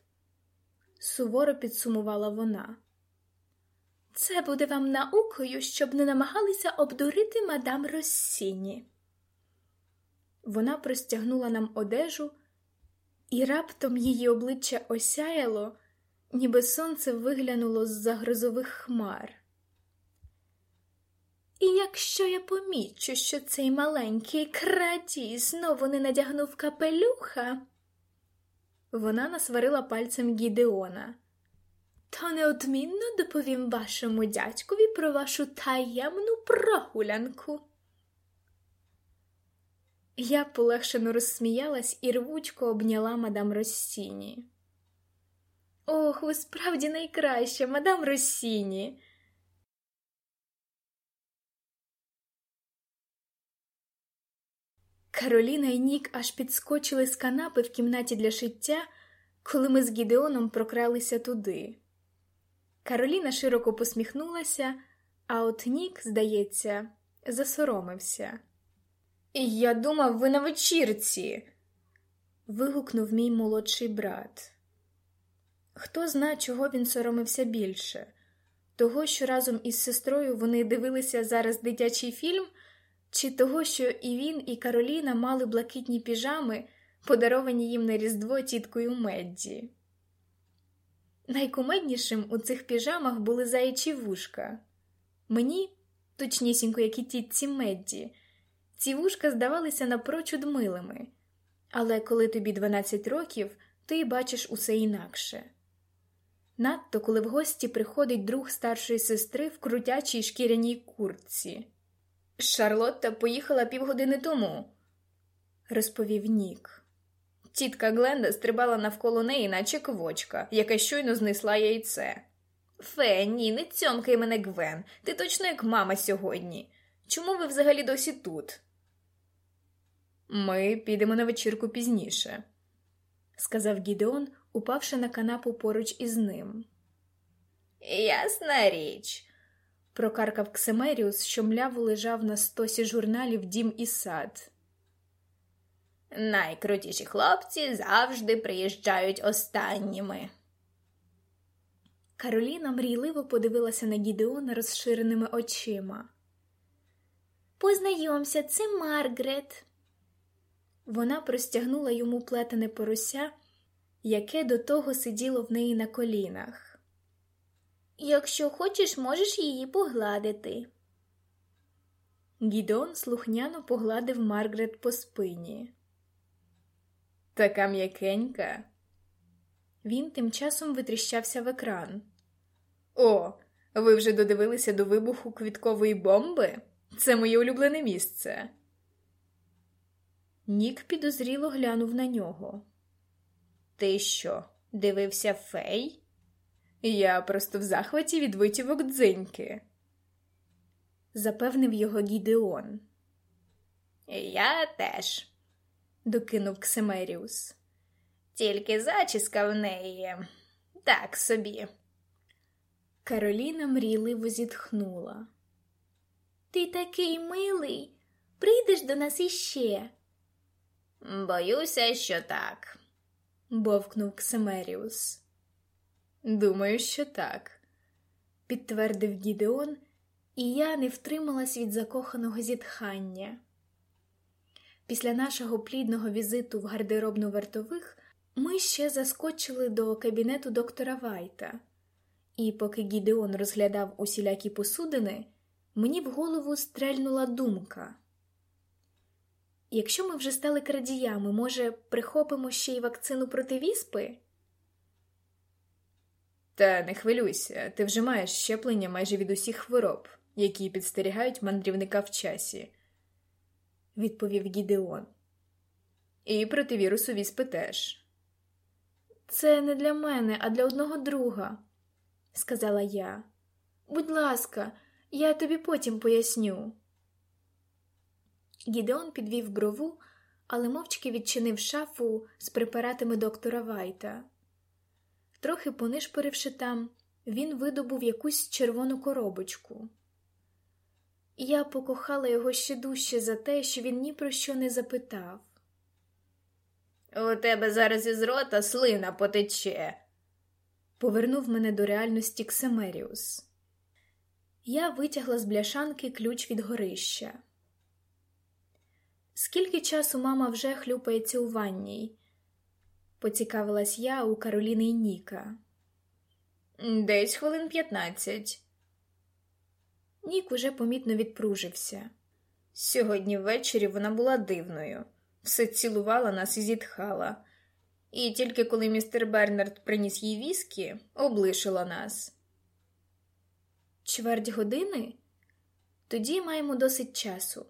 суворо підсумувала вона. Це буде вам наукою, щоб не намагалися обдурити мадам Россіні. Вона простягнула нам одежу, і раптом її обличчя осяяло, ніби сонце виглянуло з за грозових хмар. І якщо я помічу, що цей маленький крадій знову не надягнув капелюха, вона насварила пальцем Гідеона. То неодмінно доповім вашому дядькові про вашу таємну прогулянку. Я полегшено розсміялась і рвучко обняла мадам Россіні. Ох, ви справді найкраща, мадам Россіні. Кароліна і Нік аж підскочили з канапи в кімнаті для шиття, коли ми з Гідеоном прокралися туди. Кароліна широко посміхнулася, а от Нік, здається, засоромився. Я думав, ви на вечірці. вигукнув мій молодший брат. Хто зна, чого він соромився більше того, що разом із сестрою вони дивилися зараз дитячий фільм, чи того, що і він, і Кароліна мали блакитні піжами, подаровані їм на Різдво тіткою Медді. Найкумеднішим у цих піжамах були заячі вушка. Мені, точнісінько, як і тітці Медді, ці вушка здавалися напрочуд милими, але коли тобі 12 років, ти бачиш усе інакше. Надто коли в гості приходить друг старшої сестри в крутячій шкіряній куртці. Шарлотта поїхала півгодини тому, розповів Нік. Тітка Гленда стрибала навколо неї, наче квочка, яка щойно знесла яйце. Фе, ні, не цьомкай мене Гвен. Ти точно як мама сьогодні. Чому ви взагалі досі тут? Ми підемо на вечірку пізніше, сказав Гідеон, упавши на канапу поруч із ним. Ясна річ, прокаркав Ксемеріус, що мляво лежав на стосі журналів Дім і сад. Найкрутіші хлопці завжди приїжджають останніми. Кароліна мрійливо подивилася на Гідеона розширеними очима. Познайомся, це Маргрет. Вона простягнула йому плетене порося, яке до того сиділо в неї на колінах. Якщо хочеш, можеш її погладити. Гідеон слухняно погладив Маргрет по спині. Така м'якенька. Він тим часом витріщався в екран. О, ви вже додивилися до вибуху квіткової бомби? Це моє улюблене місце. Нік підозріло глянув на нього. Ти що, дивився фей? Я просто в захваті від витівок дзиньки, запевнив його Гідеон. Я теж, докинув Ксемеріус. Тільки зачіска в неї так собі. Кароліна мрійливо зітхнула. Ти такий милий, прийдеш до нас іще. Боюся, що так, бовкнув Ксемеріус. Думаю, що так, підтвердив Гідеон, і я не втрималась від закоханого зітхання. Після нашого плідного візиту в гардеробну вартових ми ще заскочили до кабінету доктора Вайта, і поки Гідеон розглядав усілякі посудини, мені в голову стрельнула думка. Якщо ми вже стали крадіями, може, прихопимо ще й вакцину проти віспи? Та не хвилюйся, ти вже маєш щеплення майже від усіх хвороб, які підстерігають мандрівника в часі, відповів Гідеон. І проти вірусу віспи теж. Це не для мене, а для одного друга, сказала я. Будь ласка, я тобі потім поясню. Гідеон підвів брову, але мовчки відчинив шафу з препаратами доктора Вайта. Трохи понишпоривши там, він видобув якусь червону коробочку. Я покохала його ще дужче за те, що він ні про що не запитав. У тебе зараз із рота слина потече, повернув мене до реальності Ксемеріус. Я витягла з бляшанки ключ від горища. Скільки часу мама вже хлюпається у ванній? поцікавилась я у Кароліни і Ніка. Десь хвилин п'ятнадцять. Нік уже помітно відпружився. Сьогодні ввечері вона була дивною, все цілувала нас і зітхала, і тільки коли містер Бернард приніс їй віскі, облишила нас. Чверть години? Тоді маємо досить часу.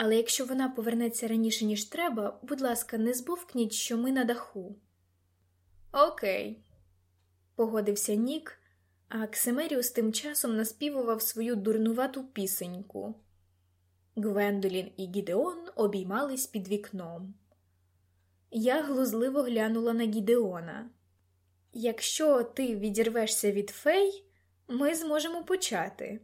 Але якщо вона повернеться раніше, ніж треба, будь ласка, не збовкніть, що ми на даху. Окей, погодився Нік, а Ксимеріус тим часом наспівував свою дурнувату пісеньку. Гвендолін і Гідеон обіймались під вікном. Я глузливо глянула на Гідеона. Якщо ти відірвешся від фей, ми зможемо почати.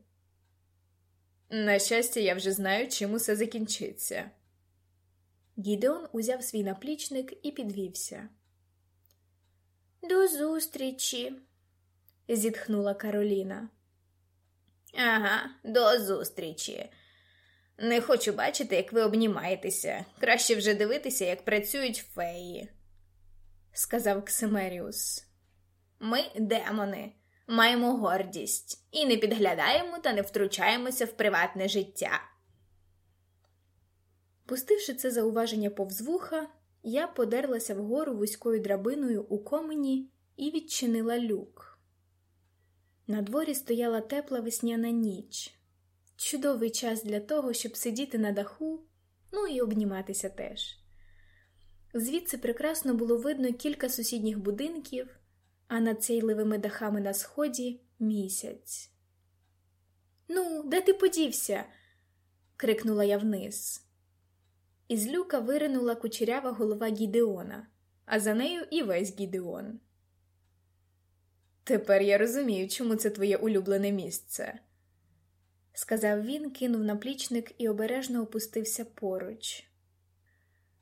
На щастя, я вже знаю, чим усе закінчиться. Гідеон узяв свій наплічник і підвівся. До зустрічі, зітхнула Кароліна. Ага, до зустрічі. Не хочу бачити, як ви обнімаєтеся. Краще вже дивитися, як працюють феї, сказав Ксимеріус. Ми демони маємо гордість і не підглядаємо та не втручаємося в приватне життя. Пустивши це зауваження повз вуха, я подерлася вгору вузькою драбиною у комені і відчинила люк. На дворі стояла тепла весняна ніч. чудовий час для того, щоб сидіти на даху, ну і обніматися теж. Звідси прекрасно було видно кілька сусідніх будинків, а над цейливими дахами на сході місяць. Ну, де ти подівся? крикнула я вниз. Із люка виринула кучерява голова Гідеона, а за нею і весь Гідеон. Тепер я розумію, чому це твоє улюблене місце, сказав він, кинув наплічник і обережно опустився поруч.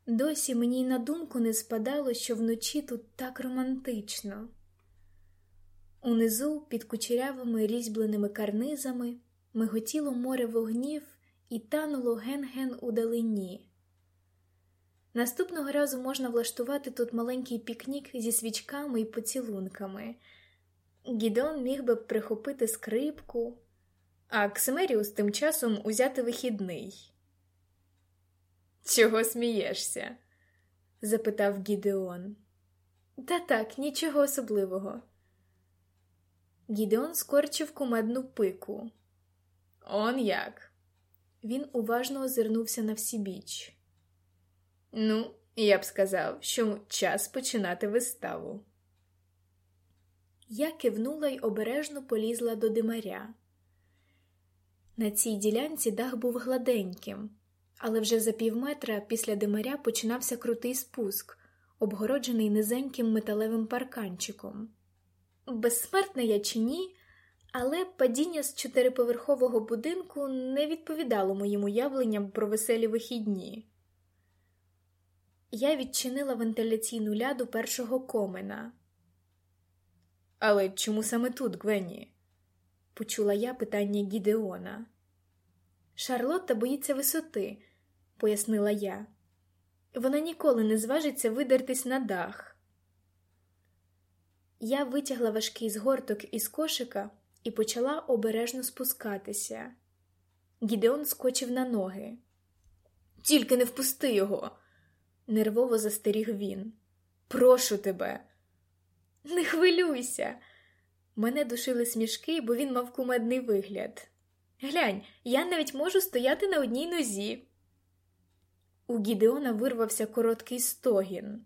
Досі мені й на думку не спадало, що вночі тут так романтично. Унизу, під кучерявими різьбленими карнизами, миготіло море вогнів і тануло ген-ген у далині. Наступного разу можна влаштувати тут маленький пікнік зі свічками і поцілунками. Гідон міг би прихопити скрипку, а Ксимеріус тим часом узяти вихідний. Чого смієшся? запитав Гідеон. Та так, нічого особливого. Гідеон скорчив кумедну пику. Он як? Він уважно озирнувся на всібіч. Ну, я б сказав, що час починати виставу. Я кивнула й обережно полізла до димаря. На цій ділянці дах був гладеньким, але вже за півметра після димаря починався крутий спуск, обгороджений низеньким металевим парканчиком. Безсмертна я чи ні, але падіння з чотириповерхового будинку не відповідало моїм уявленням про веселі вихідні. Я відчинила вентиляційну ляду першого комена. Але чому саме тут, Гвенні? почула я питання Гідеона. Шарлотта боїться висоти, пояснила я. Вона ніколи не зважиться видертись на дах. Я витягла важкий згорток із кошика і почала обережно спускатися. Гідеон скочив на ноги. Тільки не впусти його, нервово застеріг він. Прошу тебе. Не хвилюйся. Мене душили смішки, бо він мав кумедний вигляд. Глянь, я навіть можу стояти на одній нозі. У Гідеона вирвався короткий стогін.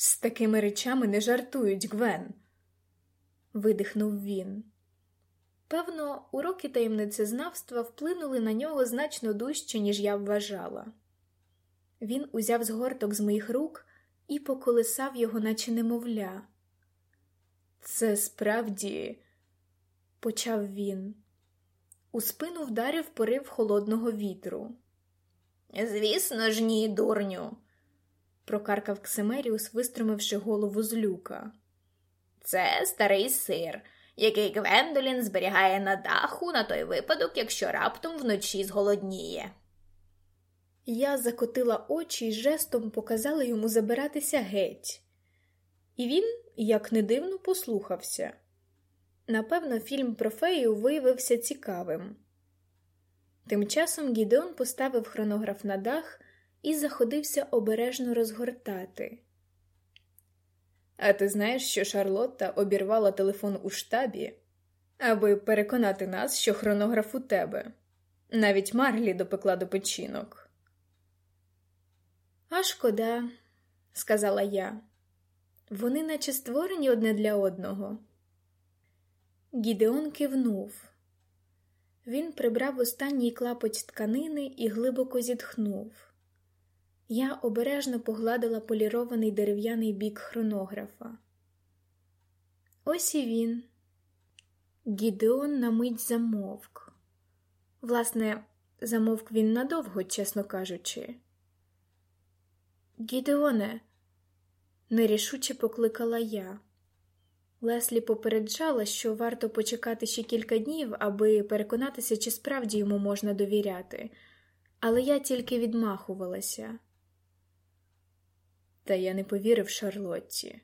З такими речами не жартують, Гвен, видихнув він. Певно, уроки таємницезнавства вплинули на нього значно дужче, ніж я вважала. Він узяв згорток з моїх рук і поколисав його, наче немовля. Це справді, почав він. У спину вдарив порив холодного вітру. Звісно ж, ні, дурню, прокаркав Ксимеріус, вистромивши голову з люка. Це старий сир, який Гвендолін зберігає на даху на той випадок, якщо раптом вночі зголодніє. Я закотила очі і жестом показала йому забиратися геть. І він, як не дивно, послухався. Напевно, фільм про фею виявився цікавим. Тим часом Гідеон поставив хронограф на дах і заходився обережно розгортати. А ти знаєш, що Шарлотта обірвала телефон у штабі, аби переконати нас, що хронограф у тебе. Навіть Марлі допекла до печінок. А шкода, сказала я. Вони наче створені одне для одного. Гідеон кивнув. Він прибрав останній клапоть тканини і глибоко зітхнув. Я обережно погладила полірований дерев'яний бік хронографа. Ось і він. Гідеон на мить замовк. Власне, замовк він надовго, чесно кажучи. Гідеоне, нерішуче покликала я. Леслі попереджала, що варто почекати ще кілька днів, аби переконатися, чи справді йому можна довіряти, але я тільки відмахувалася. Та я не повірив Шарлотті,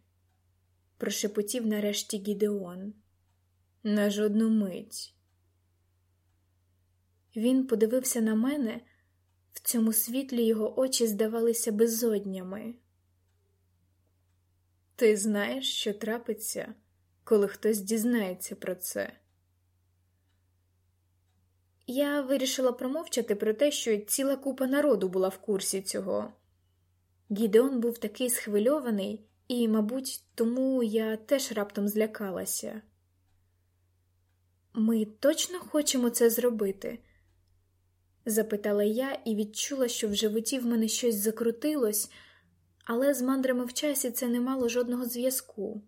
прошепотів нарешті Гідеон. На жодну мить. Він подивився на мене, в цьому світлі його очі здавалися безоднями. Ти знаєш, що трапиться, коли хтось дізнається про це? Я вирішила промовчати про те, що ціла купа народу була в курсі цього. Гідеон був такий схвильований, і, мабуть, тому я теж раптом злякалася. Ми точно хочемо це зробити? запитала я і відчула, що в животі в мене щось закрутилось, але з мандрами в часі це не мало жодного зв'язку.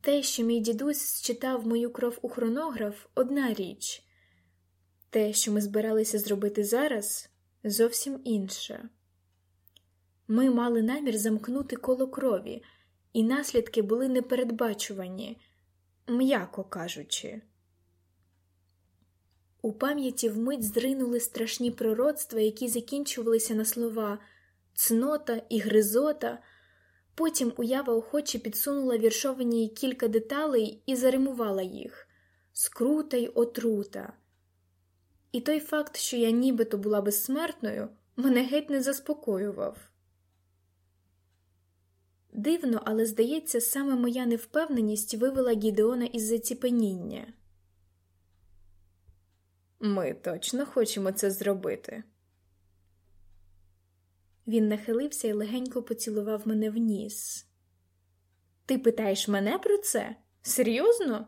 Те, що мій дідусь читав мою кров у хронограф, одна річ, те, що ми збиралися зробити зараз, зовсім інше. Ми мали намір замкнути коло крові, і наслідки були непередбачувані, м'яко кажучи. У пам'яті вмить зринули страшні пророцтва, які закінчувалися на слова цнота і гризота. Потім уява охоче підсунула віршовані кілька деталей і заримувала їх скрута й отрута. І той факт, що я нібито була безсмертною, мене геть не заспокоював. Дивно, але здається, саме моя невпевненість вивела Гідеона із заціпеніння. Ми точно хочемо це зробити. Він нахилився і легенько поцілував мене в ніс. Ти питаєш мене про це? Серйозно?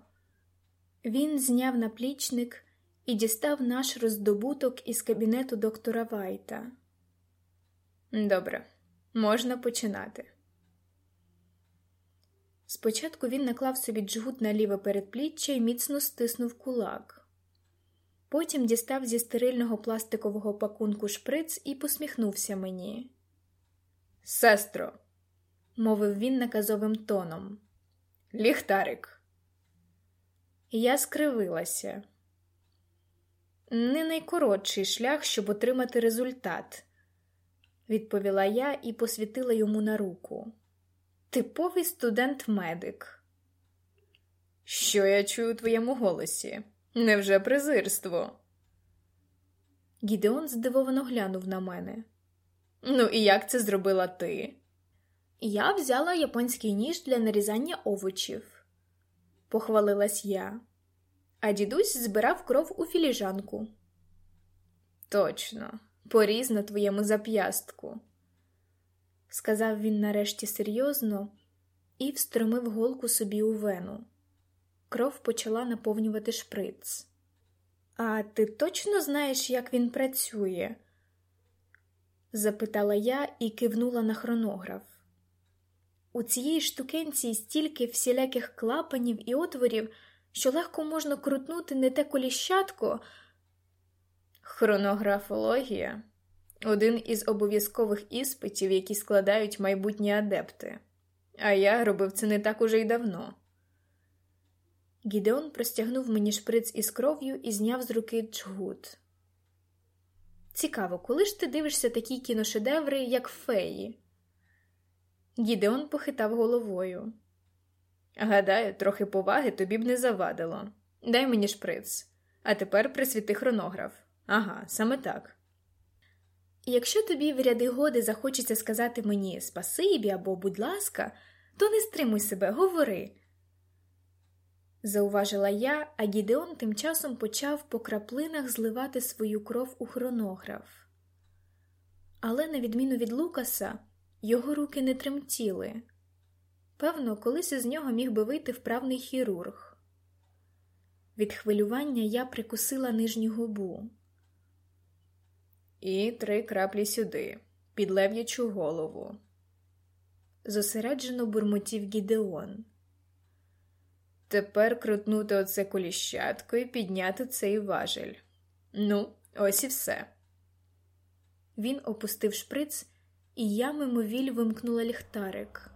Він зняв наплічник і дістав наш роздобуток із кабінету доктора Вайта. Добре, можна починати. Спочатку він наклав собі джгут на ліве передпліччя і міцно стиснув кулак. Потім дістав зі стерильного пластикового пакунку шприц і посміхнувся мені. Сестро, мовив він наказовим тоном. Ліхтарик. Я скривилася. Не найкоротший шлях, щоб отримати результат, відповіла я і посвітила йому на руку. Типовий студент-медик. Що я чую у твоєму голосі? Невже презирство? Гідеон здивовано глянув на мене. Ну, і як це зробила ти? Я взяла японський ніж для нарізання овочів, похвалилась я, а дідусь збирав кров у філіжанку. Точно, поріз на твоєму зап'ястку, сказав він нарешті серйозно і встромив голку собі у вену. Кров почала наповнювати шприц. А ти точно знаєш, як він працює? запитала я і кивнула на хронограф. У цієї штукенці стільки всіляких клапанів і отворів, що легко можна крутнути не те коліщатко. Хронографологія один із обов'язкових іспитів, які складають майбутні адепти. А я робив це не так уже й давно. Гідеон простягнув мені шприц із кров'ю і зняв з руки чгут. Цікаво, коли ж ти дивишся такі кіношедеври, як феї? Гідеон похитав головою. Гадаю, трохи поваги тобі б не завадило. Дай мені шприц, а тепер присвіти хронограф. Ага, саме так. Якщо тобі в ряди годи захочеться сказати мені спасибі або будь ласка, то не стримуй себе, говори зауважила я, а Гідеон тим часом почав по краплинах зливати свою кров у хронограф. Але, на відміну від Лукаса, його руки не тремтіли. Певно, колись із нього міг би вийти вправний хірург. Від хвилювання я прикусила нижню губу. І три краплі сюди, під лев'ячу голову. Зосереджено бурмотів Гідеон. Тепер крутнути оце коліщатко і підняти цей важель. Ну, ось і все. Він опустив шприц, і я мимовіль вимкнула ліхтарик.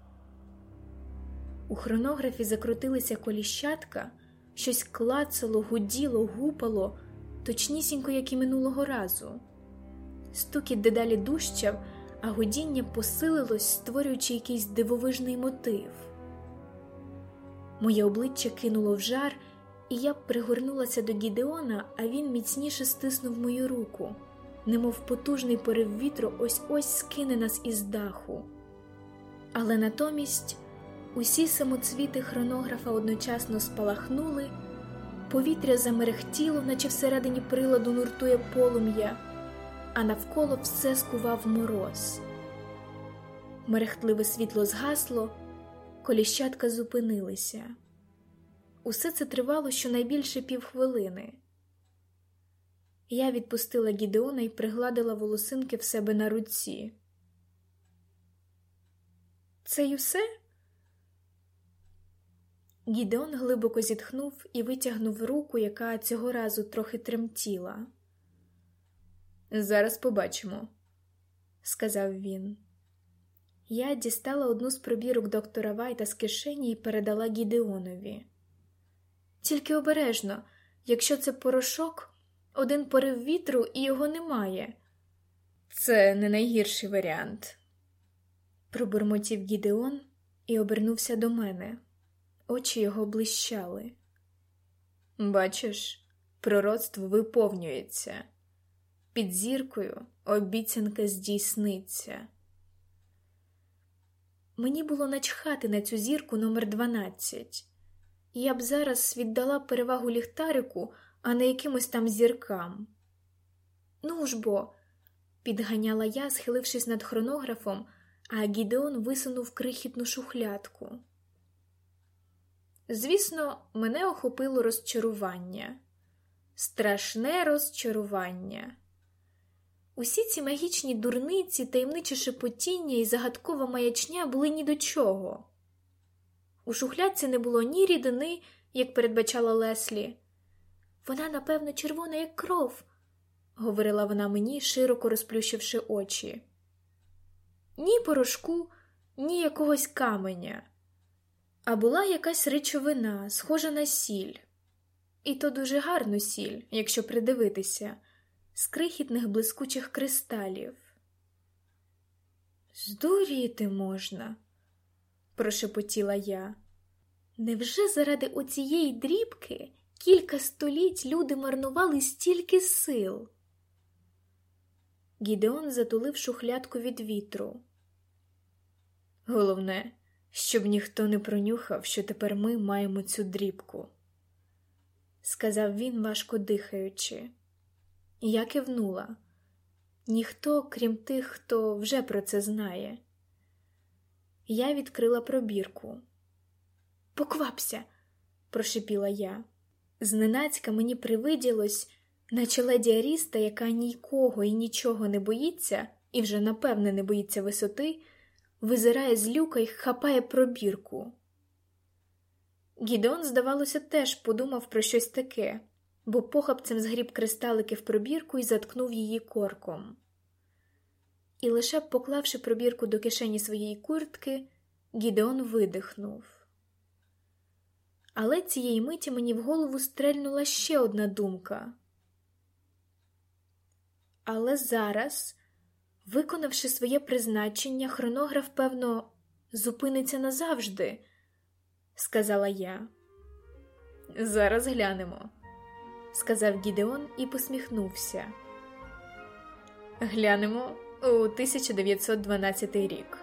У хронографі закрутилися коліщатка, щось клацало, гуділо, гупало, точнісінько, як і минулого разу. Стукіт дедалі дужчав, а гудіння посилилось, створюючи якийсь дивовижний мотив. Моє обличчя кинуло в жар, і я пригорнулася до Гідеона, а він міцніше стиснув мою руку, немов потужний порив вітру ось ось скине нас із даху. Але натомість усі самоцвіти хронографа одночасно спалахнули, Повітря замерехтіло, наче всередині приладу нуртує полум'я, а навколо все скував мороз. Мерехтливе світло згасло, коліщатка зупинилися. Усе це тривало щонайбільше півхвилини. Я відпустила Гідеона і пригладила волосинки в себе на руці. Це й усе? Гідеон глибоко зітхнув і витягнув руку, яка цього разу трохи тремтіла. Зараз побачимо, сказав він. Я дістала одну з пробірок доктора Вайта з кишені і передала Гідеонові. Тільки обережно, якщо це порошок, один порив вітру і його немає. Це не найгірший варіант, пробурмотів Гідеон і обернувся до мене. Очі його блищали. Бачиш, пророцтво виповнюється. Під зіркою обіцянка здійсниться. Мені було начхати на цю зірку номер 12 я б зараз віддала перевагу ліхтарику, а не якимось там зіркам. Ну ж бо, підганяла я, схилившись над хронографом, а Гідеон висунув крихітну шухлядку. Звісно, мене охопило розчарування, страшне розчарування. Усі ці магічні дурниці, таємниче шепотіння і загадкова маячня були ні до чого. У шухлядці не було ні рідини, як передбачала Леслі. Вона, напевно, червона, як кров, говорила вона мені, широко розплющивши очі. Ні порошку, ні якогось каменя, а була якась речовина, схожа на сіль, і то дуже гарну сіль, якщо придивитися, з крихітних блискучих кристалів. Здуріти можна прошепотіла я. Невже заради оцієї дрібки кілька століть люди марнували стільки сил? Гідеон затулив шухлядку від вітру. Головне, щоб ніхто не пронюхав, що тепер ми маємо цю дрібку, сказав він, важко дихаючи. Я кивнула. Ніхто, крім тих, хто вже про це знає. Я відкрила пробірку. Поквапся, прошепіла я. Зненацька мені привиділось, наче леді Аріста, яка нікого і нічого не боїться, і вже напевне не боїться висоти, визирає з люка і хапає пробірку. Гідеон, здавалося, теж подумав про щось таке, бо похапцем згріб кристалики в пробірку і заткнув її корком і лише поклавши пробірку до кишені своєї куртки, Гідеон видихнув. Але цієї миті мені в голову стрельнула ще одна думка. Але зараз, виконавши своє призначення, хронограф, певно, зупиниться назавжди, сказала я. Зараз глянемо, сказав Гідеон і посміхнувся. Глянемо у 1912 рік.